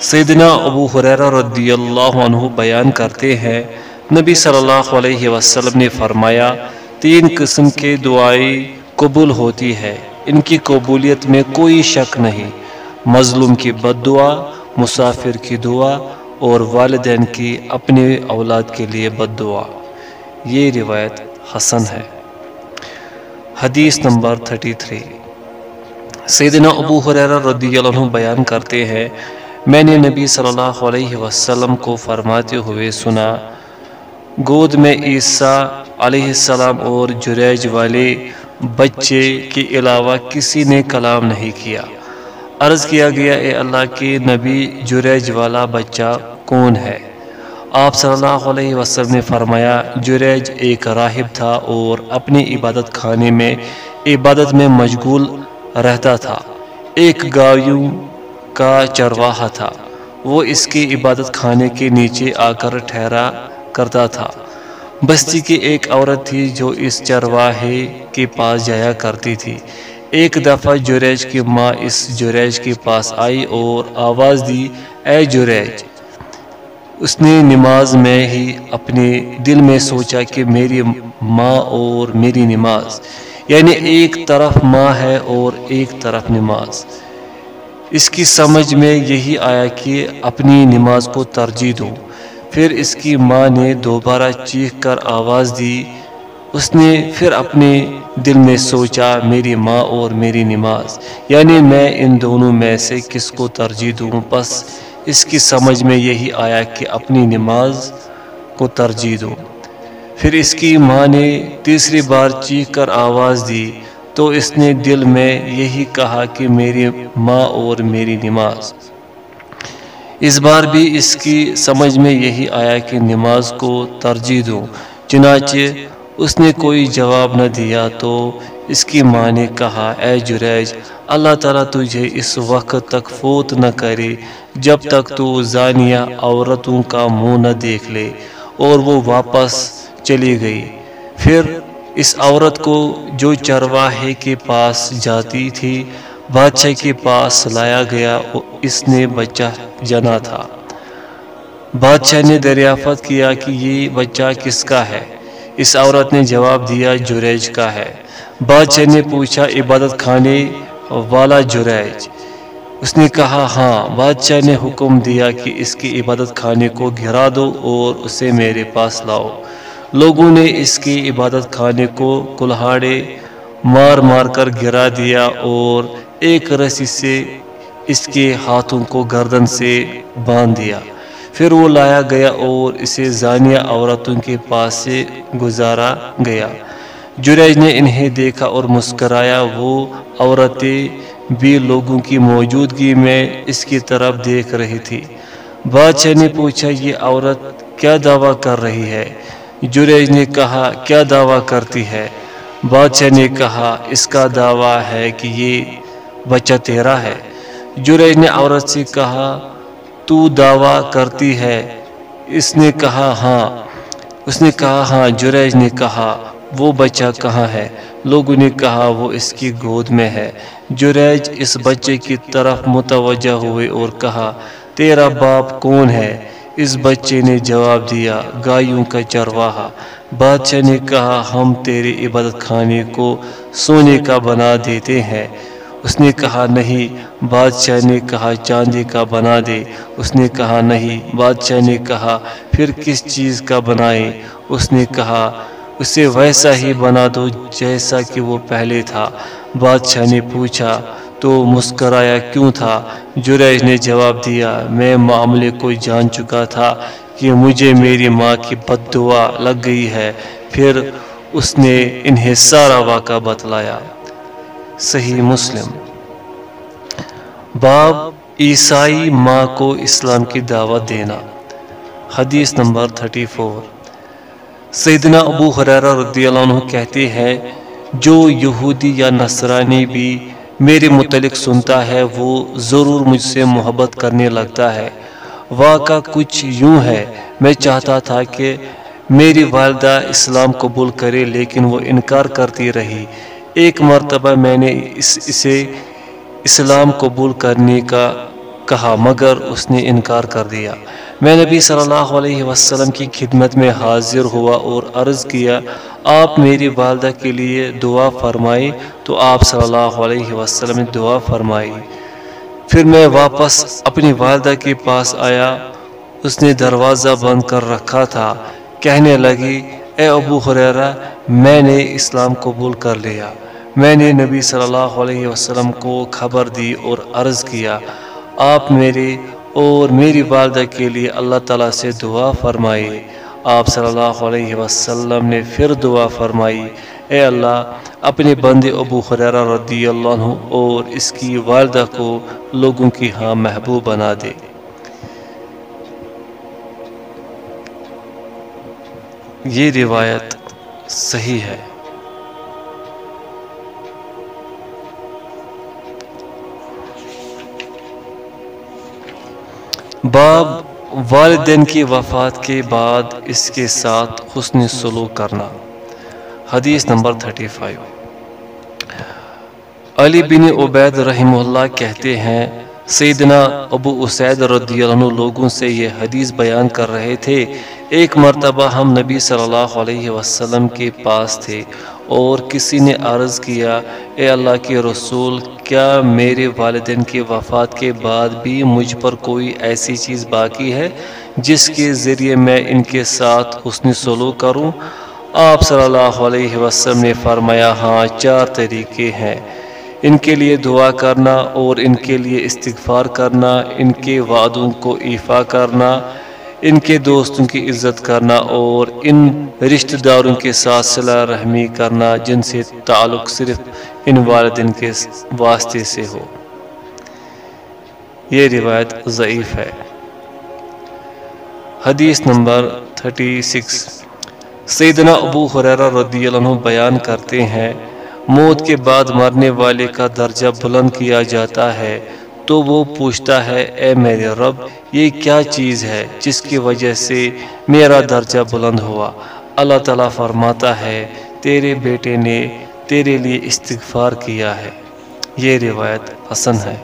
سیدنا ابو حریرہ رضی اللہ عنہ بیان کرتے ہیں، نبی صلی اللہ علیہ وسلم نے فرمایا، تین قسم کے دعائی قبول ہوتی ہے۔ ان کی قبولیت میں کوئی شک نہیں۔ مظلوم کی بد دعا مسافر کی دعا اور والدین کی اپنے اولاد کے لیے بد دعا یہ روایت حسن ہے۔ حدیث نمبر 33 سیدنا ابو حریرہ رضی اللہ عنہ بیان کرتے ہیں، میں نے نبی صلی اللہ علیہ وسلم کو فرماتے ہوئے سنا، گود میں عیسیٰ علیہ السلام اور جریج والے بچے کے علاوہ کسی نے کلام نہیں کیا۔ عرض کیا گیا، اے اللہ کے نبی جریج والا بچہ کون ہے؟ آپ صلی اللہ علیہ وسلم نے فرمایا، جریج ایک راہب تھا اور اپنی عبادت خانے میں، عبادت میں مشغول رہتا تھا۔ ایک گایوں کا چرواہا تھا۔ وہ اس کی عبادت خانے کے نیچے آ کر ٹھہرا کرتا تھا۔ بستی کی ایک عورت تھی جو اس چرواہے کے پاس جایا کرتی تھی۔ ایک دفعہ جریج کی ماں اس جریج کے پاس آئی اور آواز دی، اے جریج اس نے نماز میں ہی اپنے دل میں سوچا کہ میری ماں اور میری نماز یعنی ایک طرف ماں ہے اور ایک طرف نماز۔ اس کی سمجھ میں یہی آیا کہ اپنی نماز کو ترجیح دوں پھر اس کی ماں نے دوبارہ چیخ کر آواز دی۔ اس نے پھر اپنے دل میں سوچا، میری ماں اور میری نماز۔ یعنی میں ان دونوں میں سے کس کو ترجیح دوں؟ پس اس کی سمجھ میں یہی آیا کہ اپنی نماز کو ترجیح دوں۔ پھر اس کی ماں نے تیسری بار چیخ کر آواز دی۔ تو اس نے دل میں یہی کہا کہ میری ماں اور میری نماز۔ اس بار بھی اس کی سمجھ میں یہی آیا کہ نماز کو ترجیح دوں۔ چنانچہ اس نے کوئی جواب نہ دیا تو اس کی ماں نے کہا، اے جریج، اللہ تعالیٰ تجھے اس وقت تک فوت نہ کرے جب تک تو زانیہ عورتوں کا منہ نہ دیکھ لے اور وہ واپس چلی گئی۔ پھر اس عورت کو جو چرواہے کے پاس جاتی تھی بادشاہ کے پاس لایا گیا اس نے بچہ جنا تھا۔ بادشاہ نے دریافت کیا کہ یہ بچہ کس کا ہے؟ اس عورت نے جواب دیا، جریج کا ہے۔ بادشاہ نے پوچھا، عبادت خانے والا جریج؟ اس نے کہا ہاں۔ بادشاہ نے حکم دیا کہ اس کی عبادت خانے کو گھرا دو اور اسے میرے پاس لاؤ۔ لوگوں نے اس کی عبادت خانے کو کلہاڑے مار مار کر گرا دیا اور ایک رسی سے اس کے ہاتھوں کو گردن سے باندھ دیا۔ پھر وہ لایا گیا اور اسے زانیہ عورتوں کے پاس سے گزارا گیا۔ جریج نے انہیں دیکھا اور مسکرایا۔ وہ عورتیں بھی لوگوں کی موجودگی میں اس کی طرف دیکھ رہی تھی۔ بادشاہ نے پوچھا، یہ عورت کیا دعویٰ کر رہی ہے؟ جریج نے کہا، کیا دعویٰ کرتی ہے؟ بادشاہ نے کہا، اس کا دعویٰ ہے کہ یہ بچہ تیرا ہے۔ جریج نے عورت سے کہا، تو دعویٰ کرتی ہے؟ اس نے کہا ہاں اس نے کہا ہاں جریج نے کہا، وہ بچہ کہاں ہے؟ لوگوں نے کہا، وہ اس کی گود میں ہے جریج اس بچے کی طرف متوجہ ہوئے اور کہا، تیرا باپ کون ہے؟ اس بچے نے جواب دیا گایوں کا چرواہا بادشاہ نے کہا، ہم تیرے عبادت خانے کو سونے کا بنا دیتے ہیں۔ اس نے کہا، نہیں، بادشاہ نے کہا، چاندی کا بنا دے۔ اس نے کہا، نہیں، بادشاہ نے کہا، پھر کس چیز کا بنائے؟ اس نے کہا، اسے ویسا ہی بنا دو جیسا کہ وہ پہلے تھا۔ بادشاہ نے پوچھا، تو مسکرایا کیوں تھا؟ جریج نے جواب دیا، میں معاملے کو جان چکا تھا کہ مجھے میری ماں کی بد دعا لگ گئی ہے۔ پھر اس نے انہیں سارا واقعہ بتلایا۔ صحیح مسلم۔ باب عیسائی ماں کو اسلام کی دعوت دینا۔ حدیث نمبر 34 سیدنا ابو حریرہ رضی اللہ عنہ کہتے ہیں، جو یہودی یا نصرانی بھی میرے متعلق سنتا ہے، وہ ضرور مجھ سے محبت کرنے لگتا ہے۔ واقعہ کچھ یوں ہے، میں چاہتا تھا کہ میری والدہ اسلام قبول کرے، لیکن وہ انکار کرتی رہی۔ ایک مرتبہ میں نے اس، اسے اسلام قبول کرنے کا کہا، مگر اس نے انکار کر دیا۔ میں نبی صلی اللہ علیہ وسلم کی خدمت میں حاضر ہوا اور عرض کیا، آپ میری والدہ کے لیے دعا فرمائی تو آپ صلی اللہ علیہ وسلم نے دعا فرمائی۔ پھر میں واپس اپنی والدہ کے پاس آیا۔ اس نے دروازہ بند کر رکھا تھا۔ کہنے لگی، اے ابو حریرہ میں نے اسلام قبول کر لیا۔ میں نے نبی صلی اللہ علیہ وسلم کو خبر دی اور عرض کیا، آپ میرے اور میری والدہ کے لیے اللہ تعالیٰ سے دعا فرمائی آپ صلی اللہ علیہ وسلم نے پھر دعا فرمائی، اے اللہ، اپنے بند ابو خریرہ رضی اللہ عنہ اور اس کی والدہ کو لوگوں کی ہاں محبوب بنا دے۔ یہ روایت صحیح ہے۔ باب والدین کی وفات کے بعد اس کے ساتھ حسن سلوک کرنا۔ حدیث نمبر 35 علی بن عبید رحمہ اللہ کہتے ہیں سیدنا ابو اسید رضی اللہ عنہ لوگوں سے یہ حدیث بیان کر رہے تھے، ایک مرتبہ ہم نبی صلی اللہ علیہ وسلم کے پاس تھے اور کسی نے عرض کیا، اے اللہ کے رسول، کیا میرے والدین کے وفات کے بعد بھی مجھ پر کوئی ایسی چیز باقی ہے جس کے ذریعے میں ان کے ساتھ حسن سلوک کروں؟ آپ صلی اللہ علیہ وسلم نے فرمایا ہاں چار طریقے ہیں۔ ان کے لیے دعا کرنا اور ان کے لیے استغفار کرنا، ان کے وعدوں کو ایفا کرنا، ان کے دوستوں کی عزت کرنا اور ان رشتہ داروں کے ساتھ صلاح رحمی کرنا جن سے تعلق صرف ان والدین کے واسطے سے ہو۔ یہ روایت ضعیف ہے۔ حدیث نمبر 36 سیدنا ابو حریرہ رضی اللہ عنہ بیان کرتے ہیں موت کے بعد مرنے والے کا درجہ بلند کیا جاتا ہے، تو وہ پوچھتا ہے، اے میرے رب، یہ کیا چیز ہے جس کی وجہ سے میرا درجہ بلند ہوا؟ اللہ تعالیٰ فرماتا ہے، تیرے بیٹے نے تیرے لیے استغفار کیا ہے۔ یہ روایت حسن ہے۔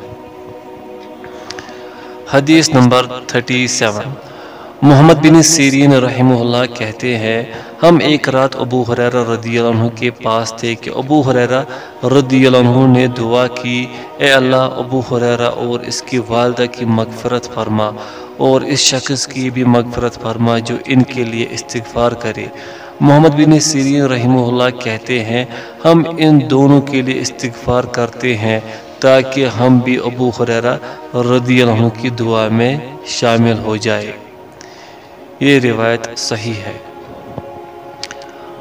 حدیث نمبر 37 محمد بن سیرین رحمہ اللہ کہتے ہیں، ہم ایک رات ابو حریرہ رضی اللہ عنہ کے پاس تھے کہ ابو حریرہ رضی اللہ عنہ نے دعا کی، اے اللہ ابو حریرہ اور اس کی والدہ کی مغفرت فرما اور اس شخص کی بھی مغفرت فرما جو ان کے لیے استغفار کرے۔ محمد بن سیرین رحمہ اللہ کہتے ہیں، ہم ان دونوں کے لیے استغفار کرتے ہیں تاکہ ہم بھی ابو خریرہ رضی اللہ عنہ کی دعا میں شامل ہو جائے۔ یہ روایت صحیح ہے۔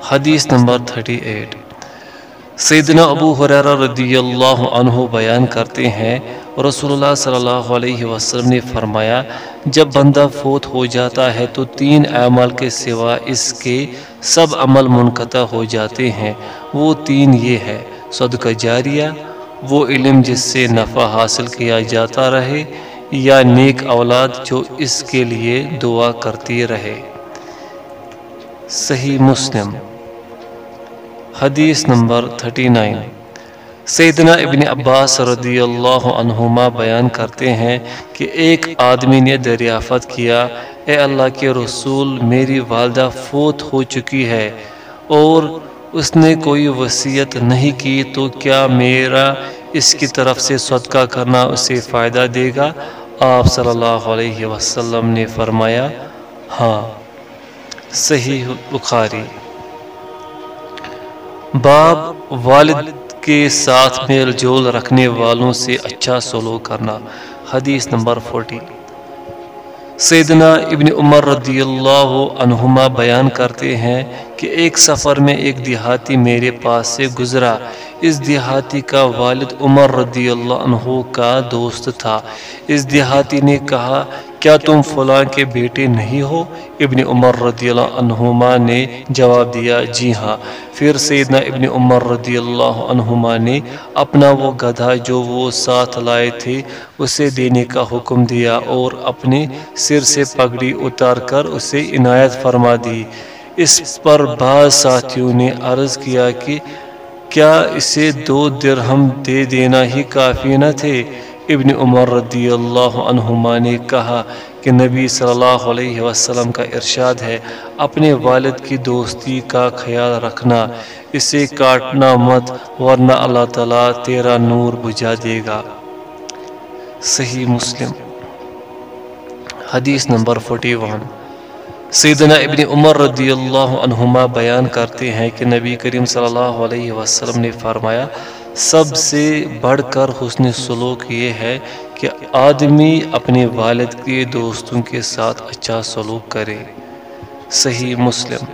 حدیث نمبر 38 سیدنا ابو حریرہ رضی اللہ عنہ بیان کرتے ہیں، رسول اللہ صلی اللہ علیہ وسلم نے فرمایا، جب بندہ فوت ہو جاتا ہے تو تین اعمال کے سوا اس کے سب عمل منقطع ہو جاتے ہیں۔ وہ تین یہ ہے، صدقہ جاریہ، وہ علم جس سے نفع حاصل کیا جاتا رہے یا نیک اولاد جو اس کے لیے دعا کرتی رہے۔ صحیح مسلم۔ حدیث نمبر 39 سیدنا ابن عباس رضی اللہ عنہما بیان کرتے ہیں کہ ایک آدمی نے دریافت کیا، اے اللہ کے رسول، میری والدہ فوت ہو چکی ہے اور اس نے کوئی وصیت نہیں کی، تو کیا میرا اس کی طرف سے صدقہ کرنا اسے فائدہ دے گا؟ آپ صلی اللہ علیہ وسلم نے فرمایا ہاں صحیح بخاری۔ باب والد کے ساتھ میل جول رکھنے والوں سے اچھا سلوک کرنا، حدیث نمبر 40 سیدنا ابن عمر رضی اللہ عنہما بیان کرتے ہیں کہ ایک سفر میں ایک دیہاتی میرے پاس سے گزرا۔ اس دیہاتی کا والد عمر رضی اللہ عنہ کا دوست تھا۔ اس دیہاتی نے کہا، کیا تم فلاں کے بیٹے نہیں ہو؟ ابن عمر رضی اللہ عنہما نے جواب دیا جی ہاں۔ پھر سیدنا ابن عمر رضی اللہ عنہما نے اپنا وہ گدھا جو وہ ساتھ لائے تھے، اسے دینے کا حکم دیا اور اپنے سر سے پگڑی اتار کر اسے عنایت فرما دی۔ اس پر بعض ساتھیوں نے عرض کیا کہ کیا اسے دو درہم دے دینا ہی کافی نہ تھے؟ ابن عمر رضی اللہ عنہما نے کہا کہ نبی صلی اللہ علیہ وسلم کا ارشاد ہے، اپنے والد کی دوستی کا خیال رکھنا، اسے کاٹنا مت، ورنہ اللہ تعالیٰ تیرا نور بجھا دے گا۔ صحیح مسلم۔ حدیث نمبر 41 سیدنا ابن عمر رضی اللہ عنہما بیان کرتے ہیں کہ نبی کریم صلی اللہ علیہ وسلم نے فرمایا، سب سے بڑھ کر حسن سلوک یہ ہے کہ آدمی اپنے والد کے دوستوں کے ساتھ اچھا سلوک کرے۔ صحیح مسلم۔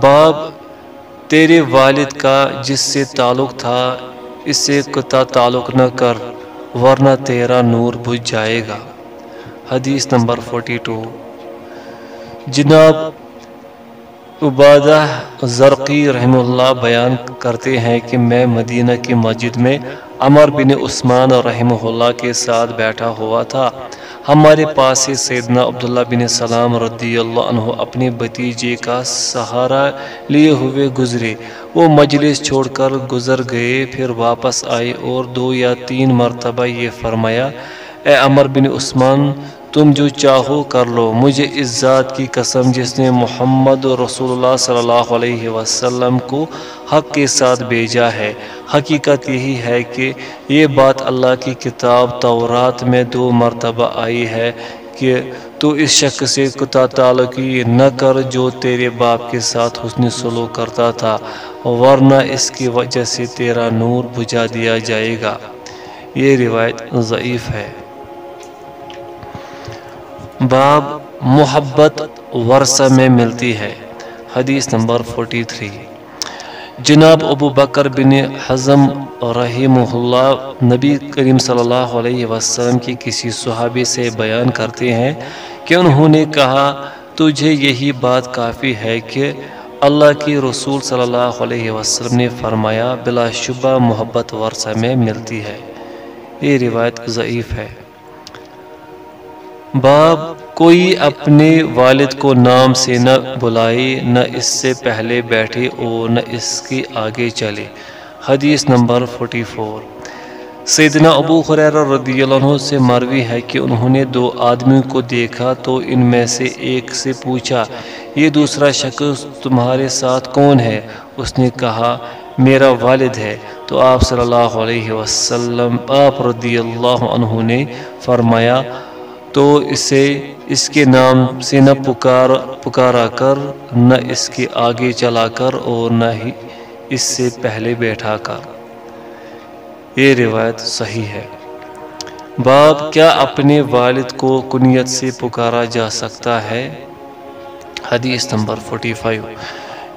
باب تیرے والد کا جس سے تعلق تھا، اس سے قطع تعلق نہ کر، ورنہ تیرا نور بجھ جائے گا۔ حدیث نمبر 42 جناب عبادہ زرقی رحم اللہ بیان کرتے ہیں کہ میں مدینہ کی مسجد میں عمر بن عثمان رحمہ اللہ کے ساتھ بیٹھا ہوا تھا۔ ہمارے پاس سے سیدنا عبداللہ بن سلام رضی اللہ عنہ اپنے بتیجے کا سہارا لیے ہوئے گزرے۔ وہ مجلس چھوڑ کر گزر گئے، پھر واپس آئے اور دو یا تین مرتبہ یہ فرمایا، اے عمر بن عثمان تم جو چاہو کر لو۔ مجھے اس ذات کی قسم جس نے محمد رسول اللہ صلی اللہ علیہ وسلم کو حق کے ساتھ بھیجا ہے۔ حقیقت یہی ہے کہ یہ بات اللہ کی کتاب تورات میں دو مرتبہ آئی ہے کہ تو اس شخص سے کتا تعلقی نہ کر جو تیرے باپ کے ساتھ حسن سلوک کرتا تھا، ورنہ اس کی وجہ سے تیرا نور بجھا دیا جائے گا۔ یہ روایت ضعیف ہے۔ باب محبت ورثہ میں ملتی ہے۔ حدیث نمبر 43 جناب ابو بکر بن حزم رحمہ اللہ نبی کریم صلی اللہ علیہ وسلم کی کسی صحابی سے بیان کرتے ہیں کہ انہوں نے کہا، تجھے یہی بات کافی ہے کہ اللہ کی رسول صلی اللہ علیہ وسلم نے فرمایا، بلا شبہ محبت ورثہ میں ملتی ہے۔ یہ روایت ضعیف ہے۔ باب کوئی اپنے والد کو نام سے نہ بلائے، نہ اس سے پہلے بیٹھے اور نہ اس کے آگے چلے۔ حدیث نمبر 44 سیدنا ابو خریر رضی اللہ عنہ سے مروی ہے کہ انہوں نے دو آدمیوں کو دیکھا تو ان میں سے ایک سے پوچھا، یہ دوسرا شخص تمہارے ساتھ کون ہے؟ اس نے کہا، میرا والد ہے۔ تو آپ صلی اللہ علیہ وسلم، آپ رضی اللہ عنہ نے فرمایا تو اسے اس کے نام سے نہ پکار پکارا کر، نہ اس کے آگے چلا کر اور نہ ہی اس سے پہلے بیٹھا کر۔ یہ روایت صحیح ہے۔ باب کیا اپنے والد کو کنیت سے پکارا جا سکتا ہے؟ حدیث نمبر 45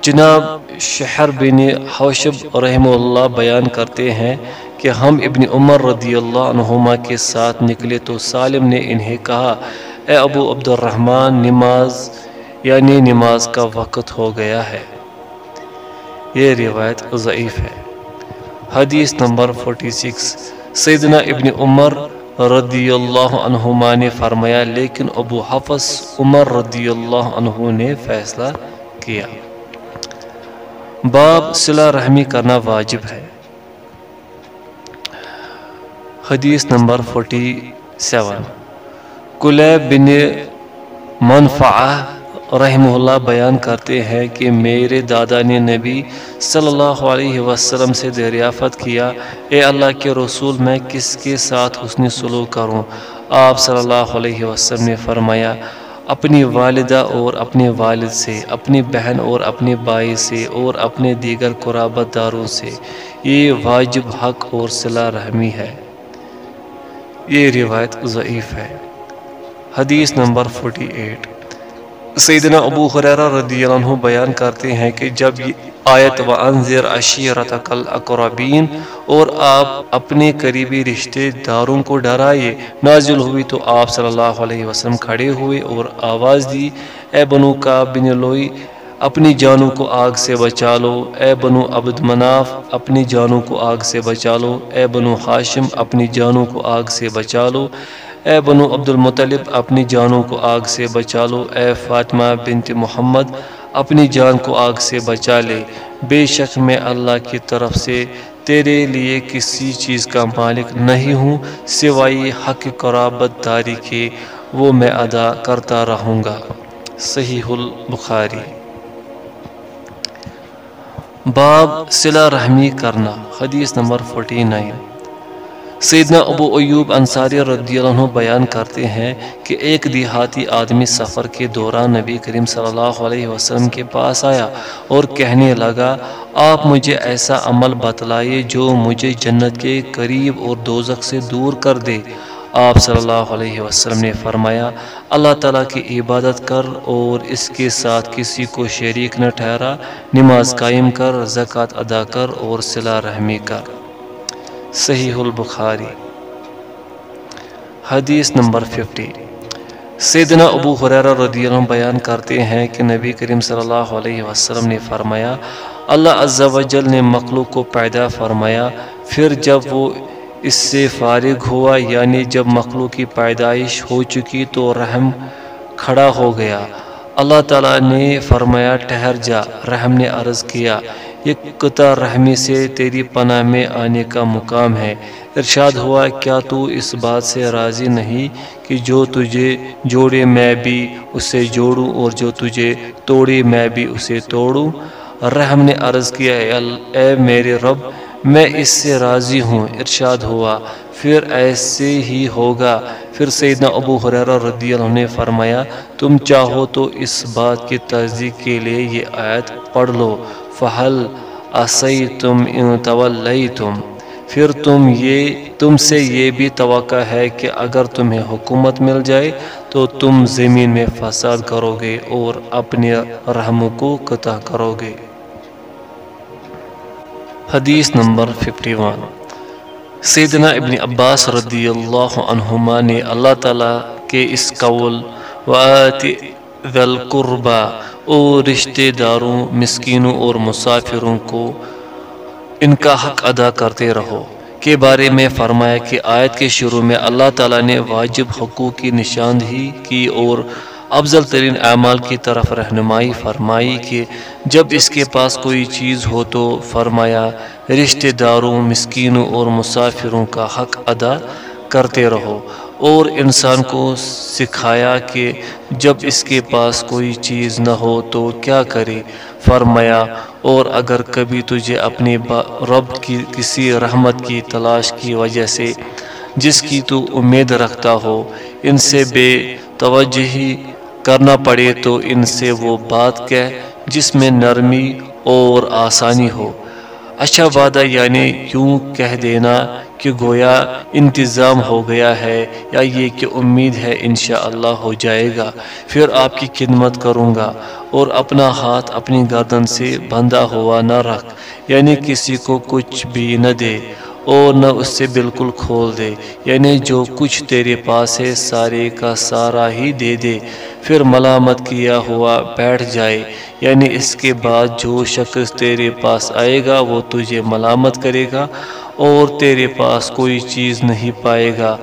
جناب شہر بن حوشب رحمہ اللہ بیان کرتے ہیں کہ ہم ابن عمر رضی اللہ عنہما کے ساتھ نکلے تو سالم نے انہیں کہا، اے ابو عبد الرحمن نماز یعنی نماز کا وقت ہو گیا ہے۔ یہ روایت ضعیف ہے۔ حدیث نمبر 46 سیدنا ابن عمر رضی اللہ عنہما نے فرمایا، لیکن ابو حفظ عمر رضی اللہ عنہ نے فیصلہ کیا۔ باب صلح رحمی کرنا واجب ہے۔ حدیث نمبر 47 کلیب بن منفعہ رحمہ اللہ بیان کرتے ہیں کہ میرے دادا نے نبی صلی اللہ علیہ وسلم سے دریافت کیا، اے اللہ کے رسول، میں کس کے ساتھ حسن سلوک کروں؟ آپ صلی اللہ علیہ وسلم نے فرمایا، اپنی والدہ اور اپنے والد سے، اپنی بہن اور اپنے بھائی سے اور اپنے دیگر قرابت داروں سے، یہ واجب حق اور صلح رحمی ہے۔ یہ روایت ضعیف ہے۔ حدیث نمبر 48 سیدنا ابو خریرہ رضی اللہ عنہ بیان کرتے ہیں کہ جب یہ آیت و انذر عشیرتک الاقربین اور آپ اپنے قریبی رشتے داروں کو ڈرائے، نازل ہوئی تو آپ صلی اللہ علیہ وسلم کھڑے ہوئے اور آواز دی، اے بنو کا بن لوئی اپنی جانوں کو آگ سے بچا لو۔ اے بنو عبد مناف، اپنی جانوں کو آگ سے بچا لو۔ اے بنو حاشم اپنی جانوں کو آگ سے بچا لو۔ اے بنو عبد المطلب اپنی جانوں کو آگ سے بچا لو۔ اے فاطمہ بنت محمد، اپنی جان کو آگ سے بچا لے۔ بے شک میں اللہ کی طرف سے تیرے لیے کسی چیز کا مالک نہیں ہوں، سوائے حق قرابت داری کے۔ وہ میں ادا کرتا رہوں گا۔ صحیح البخاری۔ باب صلہ رحمی کرنا، حدیث نمبر 49 سیدنا ابو ایوب انصاری رضی اللہ عنہ بیان کرتے ہیں کہ ایک دیہاتی آدمی سفر کے دوران نبی کریم صلی اللہ علیہ وسلم کے پاس آیا اور کہنے لگا، آپ مجھے ایسا عمل بتلائے جو مجھے جنت کے قریب اور دوزخ سے دور کر دے۔ آپ صلی اللہ علیہ وسلم نے فرمایا، اللہ تعالیٰ کی عبادت کر اور اس کے ساتھ کسی کو شریک نہ ٹھہرا، نماز قائم کر، زکوٰۃ ادا کر اور صلہ رحمی کر۔ صحیح البخاری۔ حدیث نمبر 50 سیدنا ابو حریرہ رضی اللہ عنہ بیان کرتے ہیں کہ نبی کریم صلی اللہ علیہ وسلم نے فرمایا، اللہ عز و جل نے مخلوق کو پیدا فرمایا، پھر جب وہ اس سے فارغ ہوا یعنی جب مخلوق کی پیدائش ہو چکی تو رحم کھڑا ہو گیا۔ اللہ تعالیٰ نے فرمایا، ٹھہر جا، رحم نے عرض کیا یہ قطع رحمی سے تیری پناہ میں آنے کا مقام ہے۔ ارشاد ہوا، کیا تو اس بات سے راضی نہیں کہ جو تجھے جوڑے میں بھی اسے جوڑوں اور جو تجھے توڑے میں بھی اسے توڑوں؟ رحم نے عرض کیا اے میرے رب میں اس سے راضی ہوں، ارشاد ہوا۔ پھر ایسے ہی ہوگا۔ پھر سیدنا ابو حریرہ رضی اللہ عنہ نے فرمایا، تم چاہو تو اس بات کی تصدیق کے لیے یہ آیت پڑھ لو۔ فہل اسی تم تم پھر تم یہ، تم سے یہ بھی توقع ہے کہ اگر تمہیں حکومت مل جائے تو تم زمین میں فساد کرو گے اور اپنے رحم کو قطع کرو گے۔ حدیث نمبر 51 سیدنا ابن عباس رضی اللہ عنہما نے اللہ تعالیٰ کے اس قول ذَا الْقُرْبَى اور رشتہ داروں، مسکینوں اور مسافروں کو ان کا حق ادا کرتے رہو۔ کے بارے میں فرمایا کہ آیت کے شروع میں اللہ تعالیٰ نے واجب حقوق کی نشاندہی کی اور افضل ترین اعمال کی طرف رہنمائی فرمائی کہ جب اس کے پاس کوئی چیز ہو تو فرمایا، رشتہ داروں، مسکینوں اور مسافروں کا حق ادا کرتے رہو۔ اور انسان کو سکھایا کہ جب اس کے پاس کوئی چیز نہ ہو تو کیا کرے۔ فرمایا، اور اگر کبھی تجھے اپنے رب کی کسی رحمت کی تلاش کی وجہ سے جس کی تو امید رکھتا ہو، ان سے بے توجہی کرنا پڑے تو ان سے وہ بات کہہ جس میں نرمی اور آسانی ہو۔ اچھا وعدہ یعنی یوں کہہ دینا کہ گویا انتظام ہو گیا ہے یا یہ کہ امید ہے انشاءاللہ ہو جائے گا۔ پھر آپ کی خدمت کروں گا اور اپنا ہاتھ اپنی گردن سے بندھا ہوا نہ رکھ یعنی کسی کو کچھ بھی نہ دے۔ اور نہ اس سے بالکل کھول دے یعنی جو کچھ تیرے پاس ہے سارے کا سارا ہی دے دے۔ پھر ملامت کیا ہوا، بیٹھ جائے۔ یعنی اس کے بعد جو شخص تیرے پاس آئے گا وہ تجھے ملامت کرے گا اور تیرے پاس کوئی چیز نہیں پائے گا۔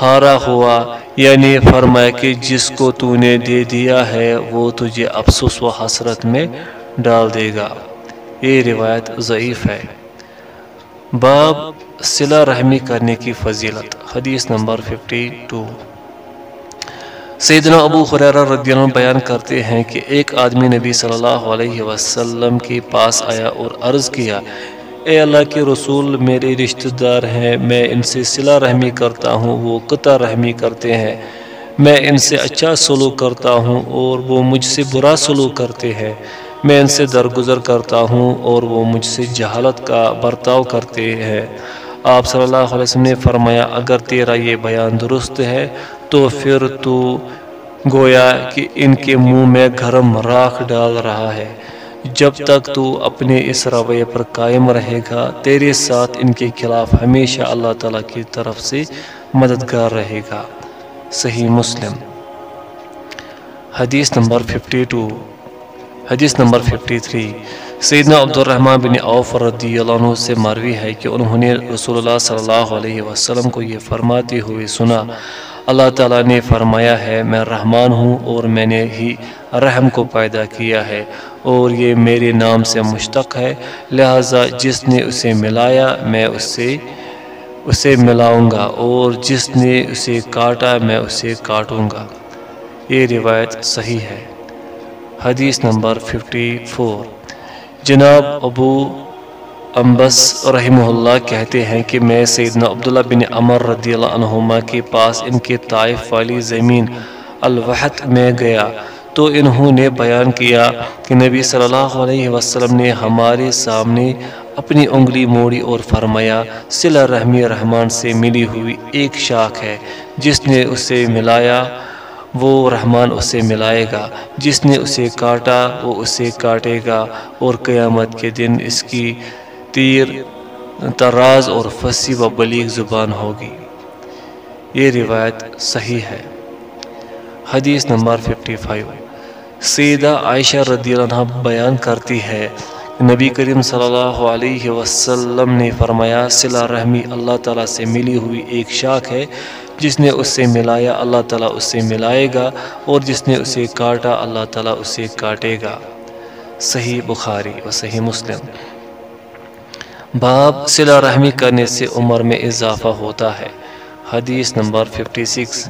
ہارا ہوا یعنی فرمایا کہ جس کو تو نے دے دیا ہے وہ تجھے افسوس و حسرت میں ڈال دے گا۔ یہ روایت ضعیف ہے۔ باب صلہ رحمی کرنے کی فضیلت، حدیث نمبر 52 سیدنا ابو خریرہ رضی اللہ عنہ بیان کرتے ہیں کہ ایک آدمی نبی صلی اللہ علیہ وسلم کے پاس آیا اور عرض کیا، اے اللہ کے رسول، میرے رشتہ دار ہیں، میں ان سے صلہ رحمی کرتا ہوں، وہ قطع رحمی کرتے ہیں۔ میں ان سے اچھا سلوک کرتا ہوں اور وہ مجھ سے برا سلوک کرتے ہیں۔ میں ان سے درگزر کرتا ہوں اور وہ مجھ سے جہالت کا برتاؤ کرتے ہیں۔ آپ صلی اللہ علیہ وسلم نے فرمایا، اگر تیرا یہ بیان درست ہے، تو پھر تو گویا کہ ان کے منہ میں گھرم راکھ ڈال رہا ہے۔ جب تک تو اپنے اس رویے پر قائم رہے گا، تیرے ساتھ ان کے خلاف ہمیشہ اللہ تعالیٰ کی طرف سے مددگار رہے گا۔ صحیح مسلم۔ حدیث نمبر 52 حدیث نمبر 53 سیدنا عبد الرحمن بن عوف رضی اللہ عنہ سے مروی ہے کہ انہوں نے رسول اللہ صلی اللہ علیہ وسلم کو یہ فرماتے ہوئے سنا، اللہ تعالیٰ نے فرمایا ہے، میں رحمان ہوں اور میں نے ہی رحم کو پیدا کیا ہے اور یہ میرے نام سے مشتق ہے، لہٰذا جس نے اسے ملایا، میں اس سے اسے ملاؤں گا اور جس نے اسے کاٹا، میں اسے کاٹوں گا۔ یہ روایت صحیح ہے۔ حدیث نمبر 54 جناب ابو امبس رحمہ اللہ کہتے ہیں کہ میں سیدنا عبداللہ بن عمر رضی اللہ عنہما کے پاس ان کے طائف والی زمین الوحد میں گیا تو انہوں نے بیان کیا کہ نبی صلی اللہ علیہ وسلم نے ہمارے سامنے اپنی انگلی موڑی اور فرمایا، صلہ رحمی رحمان سے ملی ہوئی ایک شاخ ہے، جس نے اسے ملایا۔ وہ رحمان اسے ملائے گا، جس نے اسے کاٹا، وہ اسے کاٹے گا اور قیامت کے دن اس کی تیر تراز اور فسی و بلیغ زبان ہوگی۔ یہ روایت صحیح ہے۔ حدیث نمبر 55 سیدہ عائشہ رضی اللہ عنہ بیان کرتی ہے نبی کریم صلی اللہ علیہ وسلم نے فرمایا، صلہ رحمی اللہ تعالیٰ سے ملی ہوئی ایک شاخ ہے، جس نے اس سے ملایا اللہ تعالیٰ اس سے ملائے گا اور جس نے اسے کاٹا اللہ تعالیٰ اسے کاٹے گا۔ صحیح بخاری و صحیح مسلم۔ باب صلہ رحمی کرنے سے عمر میں اضافہ ہوتا ہے۔ حدیث نمبر 56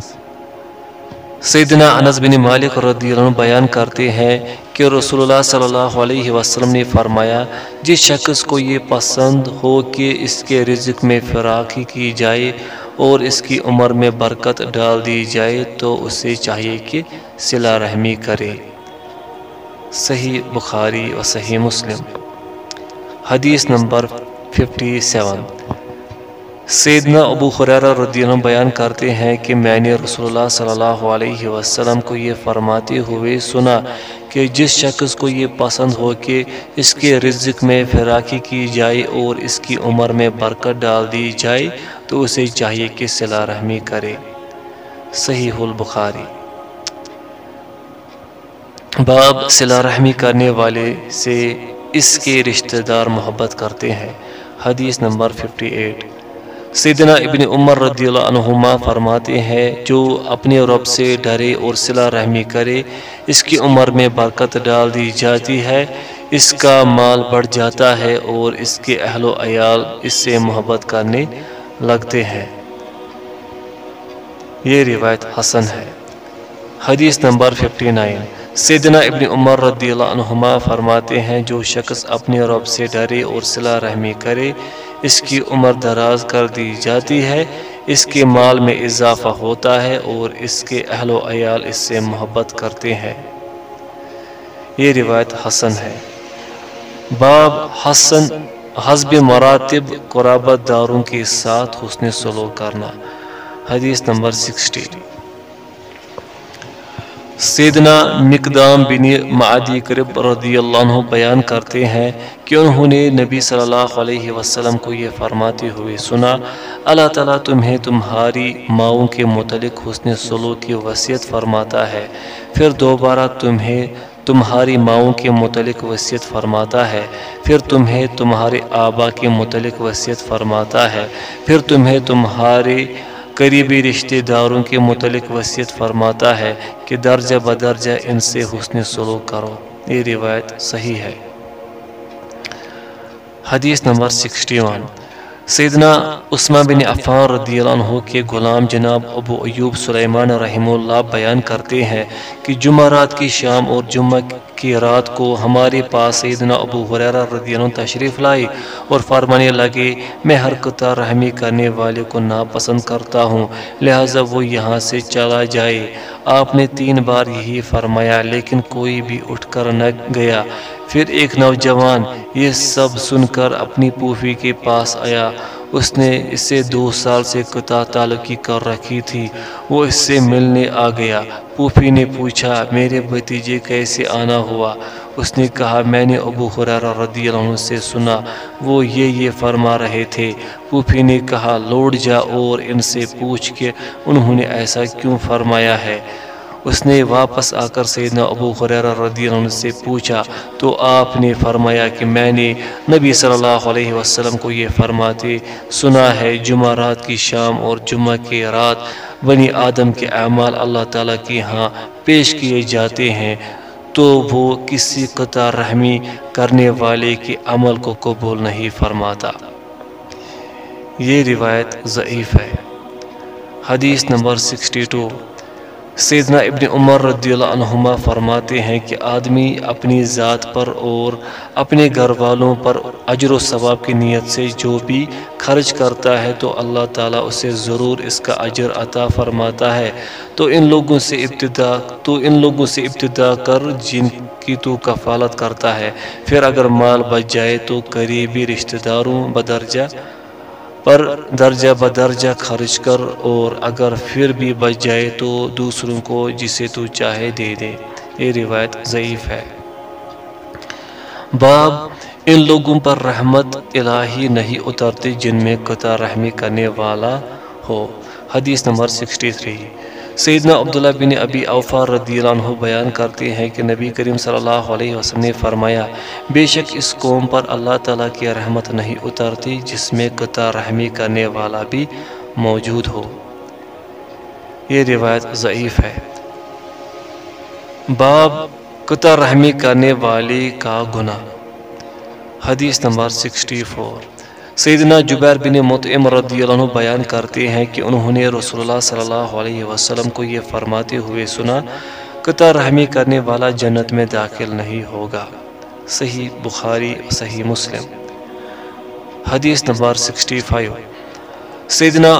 سیدنا انس بن مالک رضی اللہ عنہ بیان کرتے ہیں کہ رسول اللہ صلی اللہ علیہ وسلم نے فرمایا، جس شخص کو یہ پسند ہو کہ اس کے رزق میں فراخی کی جائے اور اس کی عمر میں برکت ڈال دی جائے تو اسے چاہیے کہ صلہ رحمی کرے۔ صحیح بخاری و صحیح مسلم۔ حدیث نمبر 57 سیدنا ابو خریرہ رضی اللہ بیان کرتے ہیں کہ میں نے رسول اللہ صلی اللہ علیہ وسلم کو یہ فرماتے ہوئے سنا کہ جس شخص کو یہ پسند ہو کہ اس کے رزق میں فراقی کی جائے اور اس کی عمر میں برکت ڈال دی جائے، تو اسے چاہیے کہ صلح رحمی کرے۔ صحیح البخاری۔ باب صلح رحمی کرنے والے سے اس کے رشتہ دار محبت کرتے ہیں۔ حدیث نمبر 58 سیدنا ابن عمر رضی اللہ عنہما فرماتے ہیں، جو اپنے رب سے ڈرے اور صلح رحمی کرے، اس کی عمر میں برکت ڈال دی جاتی ہے، اس کا مال بڑھ جاتا ہے اور اس کے اہل و عیال اس سے محبت کرنے لگتے ہیں۔ یہ روایت حسن ہے۔ حدیث نمبر 59 سیدنا ابن عمر رضی اللہ عنہما فرماتے ہیں، جو شخص اپنے رب سے ڈرے اور صلح رحمی کرے، اس کی عمر دراز کر دی جاتی ہے۔ اس کے مال میں اضافہ ہوتا ہے اور اس کے اہل و عیال اس سے محبت کرتے ہیں۔ یہ روایت حسن ہے۔ باب حسن، حسب مراتب قرابت داروں کے ساتھ حسن سلوک کرنا۔ حدیث نمبر سکسٹی۔ سیدنا مقدام بن معدی کرب رضی اللہ عنہ بیان کرتے ہیں کہ انہوں نے نبی صلی اللہ علیہ وسلم کو یہ فرماتے ہوئے سنا، اللہ تعالیٰ تمہیں تمہاری ماؤں کے متعلق حسن سلوک کی وصیت فرماتا ہے، پھر دوبارہ تمہیں تمہاری ماؤں کے متعلق وصیت فرماتا ہے، پھر تمہیں تمہارے آبا کے متعلق وصیت فرماتا ہے، پھر تمہیں تمہارے قریبی رشتہ داروں کے متعلق وصیت فرماتا ہے کہ درجہ بدرجہ ان سے حسن سلوک کرو۔ یہ روایت صحیح ہے۔ حدیث نمبر سکسٹی ون سیدنا عثمہ بن عفان رضی اللہ عنہ کے غلام جناب ابو ایوب سلیمان رحم اللہ بیان کرتے ہیں کہ جمعرات کی شام اور جمعہ کی رات کو ہمارے پاس سیدنا ابو حریرہ رضی اللہ عنہ تشریف لائی اور فرمانے لگے، میں ہر قطع رحمی کرنے والے کو ناپسند کرتا ہوں، لہٰذا وہ یہاں سے چلا جائے۔ آپ نے تین بار یہی فرمایا، لیکن کوئی بھی اٹھ کر نہ گیا۔ پھر ایک نوجوان یہ سب سن کر اپنی پوفی کے پاس آیا۔ اس نے اسے دو سال سے قطع تعلقی کر رکھی تھی۔ وہ اس سے ملنے آ گیا۔ پوفی نے پوچھا، میرے بھتیجے کیسے آنا ہوا؟ اس نے کہا، میں نے ابو خرارہ رضی اللہ عنہ سے سنا، وہ یہ یہ فرما رہے تھے۔ پوفی نے کہا، لوٹ جا اور ان سے پوچھ کے انہوں نے ایسا کیوں فرمایا ہے؟ اس نے واپس آ کر سیدنا ابو خریرہ رضی اللہ عنہ سے پوچھا، تو آپ نے فرمایا کہ میں نے نبی صلی اللہ علیہ وسلم کو یہ فرماتے سنا ہے، جمعہ رات کی شام اور جمعہ کی رات بنی آدم کے اعمال اللہ تعالیٰ کی ہاں پیش کیے جاتے ہیں۔ تو وہ کسی قطع رحمی کرنے والے کے عمل کو قبول نہیں فرماتا۔ یہ روایت ضعیف ہے۔ حدیث نمبر سکسٹی ٹو۔ سیدنا ابن عمر رضی اللہ عنہما فرماتے ہیں کہ آدمی اپنی ذات پر اور اپنے گھر والوں پر اجر و ثواب کی نیت سے جو بھی خرچ کرتا ہے تو اللہ تعالیٰ اسے ضرور اس کا اجر عطا فرماتا ہے۔ تو ان لوگوں سے ابتدا، تو ان لوگوں سے ابتدا کر جن کی تو کفالت کرتا ہے۔ پھر اگر مال بچ جائے تو قریبی رشتہ داروں بدرجہ پر درجہ بدرجہ خرچ کر اور اگر پھر بھی بچ جائے تو دوسروں کو جسے تو چاہے دے دے۔ یہ روایت ضعیف ہے۔ باب، ان لوگوں پر رحمت الہی نہیں اترتی جن میں قطع رحمی کرنے والا ہو۔ حدیث نمبر 63 سیدنا عبداللہ بن ابی اوفا رضی اللہ عنہ بیان کرتے ہیں کہ نبی کریم صلی اللہ علیہ وسلم نے فرمایا، بے شک اس قوم پر اللہ تعالیٰ کی رحمت نہیں اترتی جس میں قطع رحمی کرنے والا بھی موجود ہو۔ یہ روایت ضعیف ہے۔ باب قطع رحمی کرنے والے کا گناہ۔ حدیث نمبر 64 سیدنا جبیر بن مطعم رضی اللہ عنہ بیان کرتے ہیں کہ انہوں نے رسول اللہ صلی اللہ علیہ وسلم کو یہ فرماتے ہوئے سنا قطع رحمی کرنے والا جنت میں داخل نہیں ہوگا۔ صحیح بخاری، صحیح مسلم۔ حدیث نمبر 65 سیدنا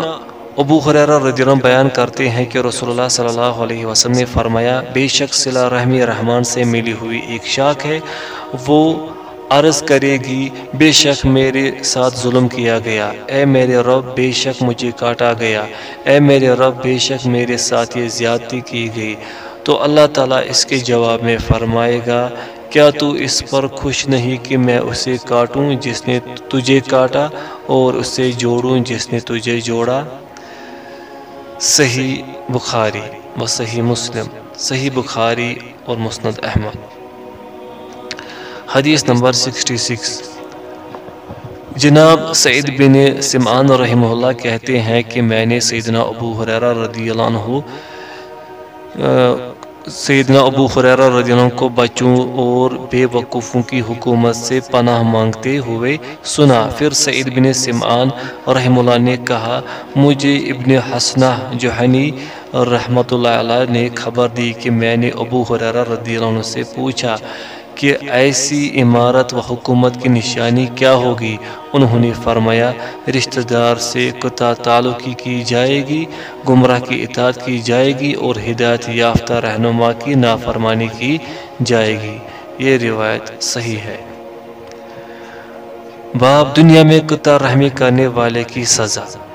ابو خریرہ رضی اللہ بیان کرتے ہیں کہ رسول اللہ صلی اللہ علیہ وسلم نے فرمایا، بے شک صلہ رحمی رحمان سے ملی ہوئی ایک شاخ ہے، وہ عرض کرے گی بے شک میرے ساتھ ظلم کیا گیا۔ اے میرے رب، بے شک مجھے کاٹا گیا۔ اے میرے رب، بے شک میرے ساتھ یہ زیادتی کی گئی۔ تو اللہ تعالیٰ اس کے جواب میں فرمائے گا، کیا تو اس پر خوش نہیں کہ میں اسے کاٹوں جس نے تجھے کاٹا اور اسے جوڑوں جس نے تجھے جوڑا؟ صحیح بخاری و صحیح مسلم۔ صحیح بخاری اور مسند احمد۔ حدیث نمبر 66 جناب سعید بن سمعان رحمہ اللہ کہتے ہیں کہ میں نے سیدنا ابو حریرہ رضی اللہ عنہ سیدنا ابو خریرہ رضی اللہ عنہ کو بچوں اور بے وقوفوں کی حکومت سے پناہ مانگتے ہوئے سنا۔ پھر سعید بن سمعان رحم اللہ نے کہا، مجھے ابن حسنہ جوہنی رحمت اللہ علیہ نے خبر دی کہ میں نے ابو خریرہ رضی اللہ عنہ سے پوچھا۔ کہ ایسی عمارت و حکومت کی نشانی کیا ہوگی؟ انہوں نے فرمایا رشتہ دار سے قطع تعلقی کی جائے گی، گمراہ کی اطاعت کی جائے گی اور ہدایت یافتہ رہنما کی نافرمانی کی جائے گی۔ یہ روایت صحیح ہے۔ باب دنیا میں قطع رحمی کرنے والے کی سزا۔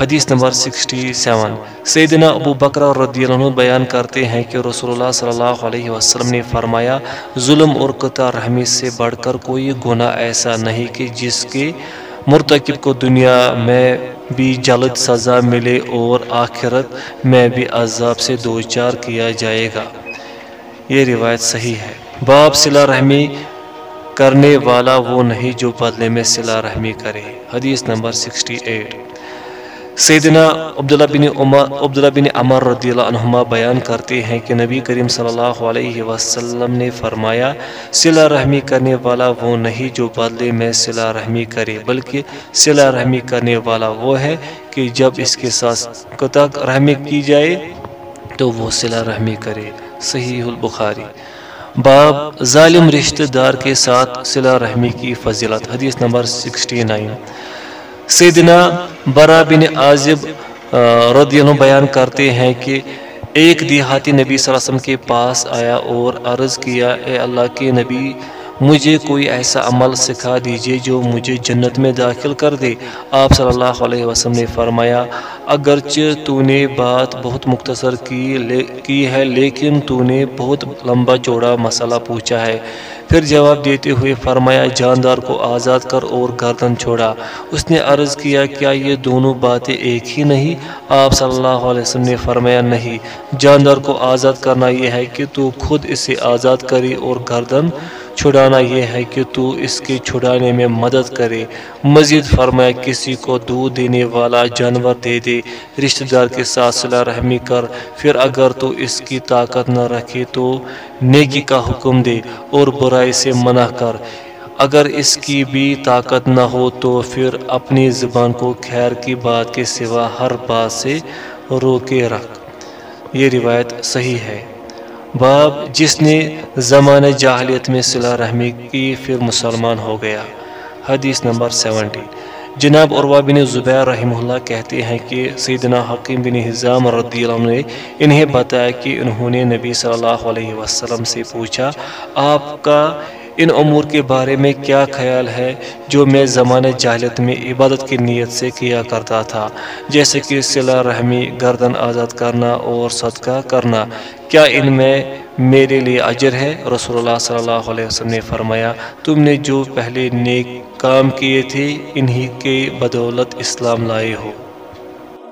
حدیث نمبر 67 سیدنا ابو بکر رضی اللہ عنہ بیان کرتے ہیں کہ رسول اللہ صلی اللہ علیہ وسلم نے فرمایا، ظلم اور قطع رحمی سے بڑھ کر کوئی گناہ ایسا نہیں کہ جس کے مرتکب کو دنیا میں بھی جلد سزا ملے اور آخرت میں بھی عذاب سے دو چار کیا جائے گا۔ یہ روایت صحیح ہے۔ باب صلہ رحمی کرنے والا وہ نہیں جو بدلے میں صلہ رحمی کرے۔ حدیث نمبر 68 سیدنا عبداللہ بن عمر عبداللہ بن عمر رضی اللہ عنہما بیان کرتے ہیں کہ نبی کریم صلی اللہ علیہ وسلم نے فرمایا، صلہ رحمی کرنے والا وہ نہیں جو بدلے میں صلہ رحمی کرے، بلکہ صلہ رحمی کرنے والا وہ ہے کہ جب اس کے ساتھ قطع رحمی کی جائے تو وہ صلہ رحمی کرے۔ صحیح البخاری۔ باب ظالم رشتہ دار کے ساتھ صلہ رحمی کی فضیلت، حدیث نمبر 69 سیدنا برا بن عازب رضی اللہ بیان کرتے ہیں کہ ایک دیہاتی نبی صلی اللہ علیہ وسلم کے پاس آیا اور عرض کیا، اے اللہ کے نبی، مجھے کوئی ایسا عمل سکھا دیجیے جو مجھے جنت میں داخل کر دے؟ آپ صلی اللہ علیہ وسلم نے فرمایا، اگرچہ تو نے بات بہت مختصر کی ہے، لیکن تو نے بہت لمبا چوڑا مسئلہ پوچھا ہے۔ پھر جواب دیتے ہوئے فرمایا، جاندار کو آزاد کر اور گردن چھوڑا۔ اس نے عرض کیا کیا یہ دونوں باتیں ایک ہی نہیں؟ آپ صلی اللہ علیہ وسلم نے فرمایا، نہیں۔ جاندار کو آزاد کرنا یہ ہے کہ تو خود اسے آزاد کری اور گردن چھڑانا یہ ہے کہ تو اس کے چھڑانے میں مدد کرے۔ مزید فرمایا، کسی کو دودھ دینے والا جانور دے دے، رشتہ دار کے ساتھ صلح رحمی کر۔ پھر اگر تو اس کی طاقت نہ رکھے تو نیکی کا حکم دے اور برائی سے منع کر۔ اگر اس کی بھی طاقت نہ ہو تو پھر اپنی زبان کو خیر کی بات کے سوا ہر بات سے روکے رکھ۔ یہ روایت صحیح ہے۔ باب جس نے زمانہ جاہلیت میں صلح رحمی کی پھر مسلمان ہو گیا۔ حدیث نمبر سیونٹی۔ جناب عروہ بن زبیر رحمہ اللہ کہتے ہیں کہ سیدنا حکیم بن حضام رضی اللہ عنہ نے انہیں بتایا کہ انہوں نے نبی صلی اللہ علیہ وسلم سے پوچھا، آپ کا ان امور کے بارے میں کیا خیال ہے جو میں زمانہ جاہلت میں عبادت کی نیت سے کیا کرتا تھا؟ جیسے کہ صلہ، رحمی، گردن آزاد کرنا اور صدقہ کرنا۔ کیا ان میں میرے لیے اجر ہے؟ رسول اللہ صلی اللہ علیہ وسلم نے فرمایا، تم نے جو پہلے نیک کام کیے تھے، انہی کے بدولت اسلام لائے ہو۔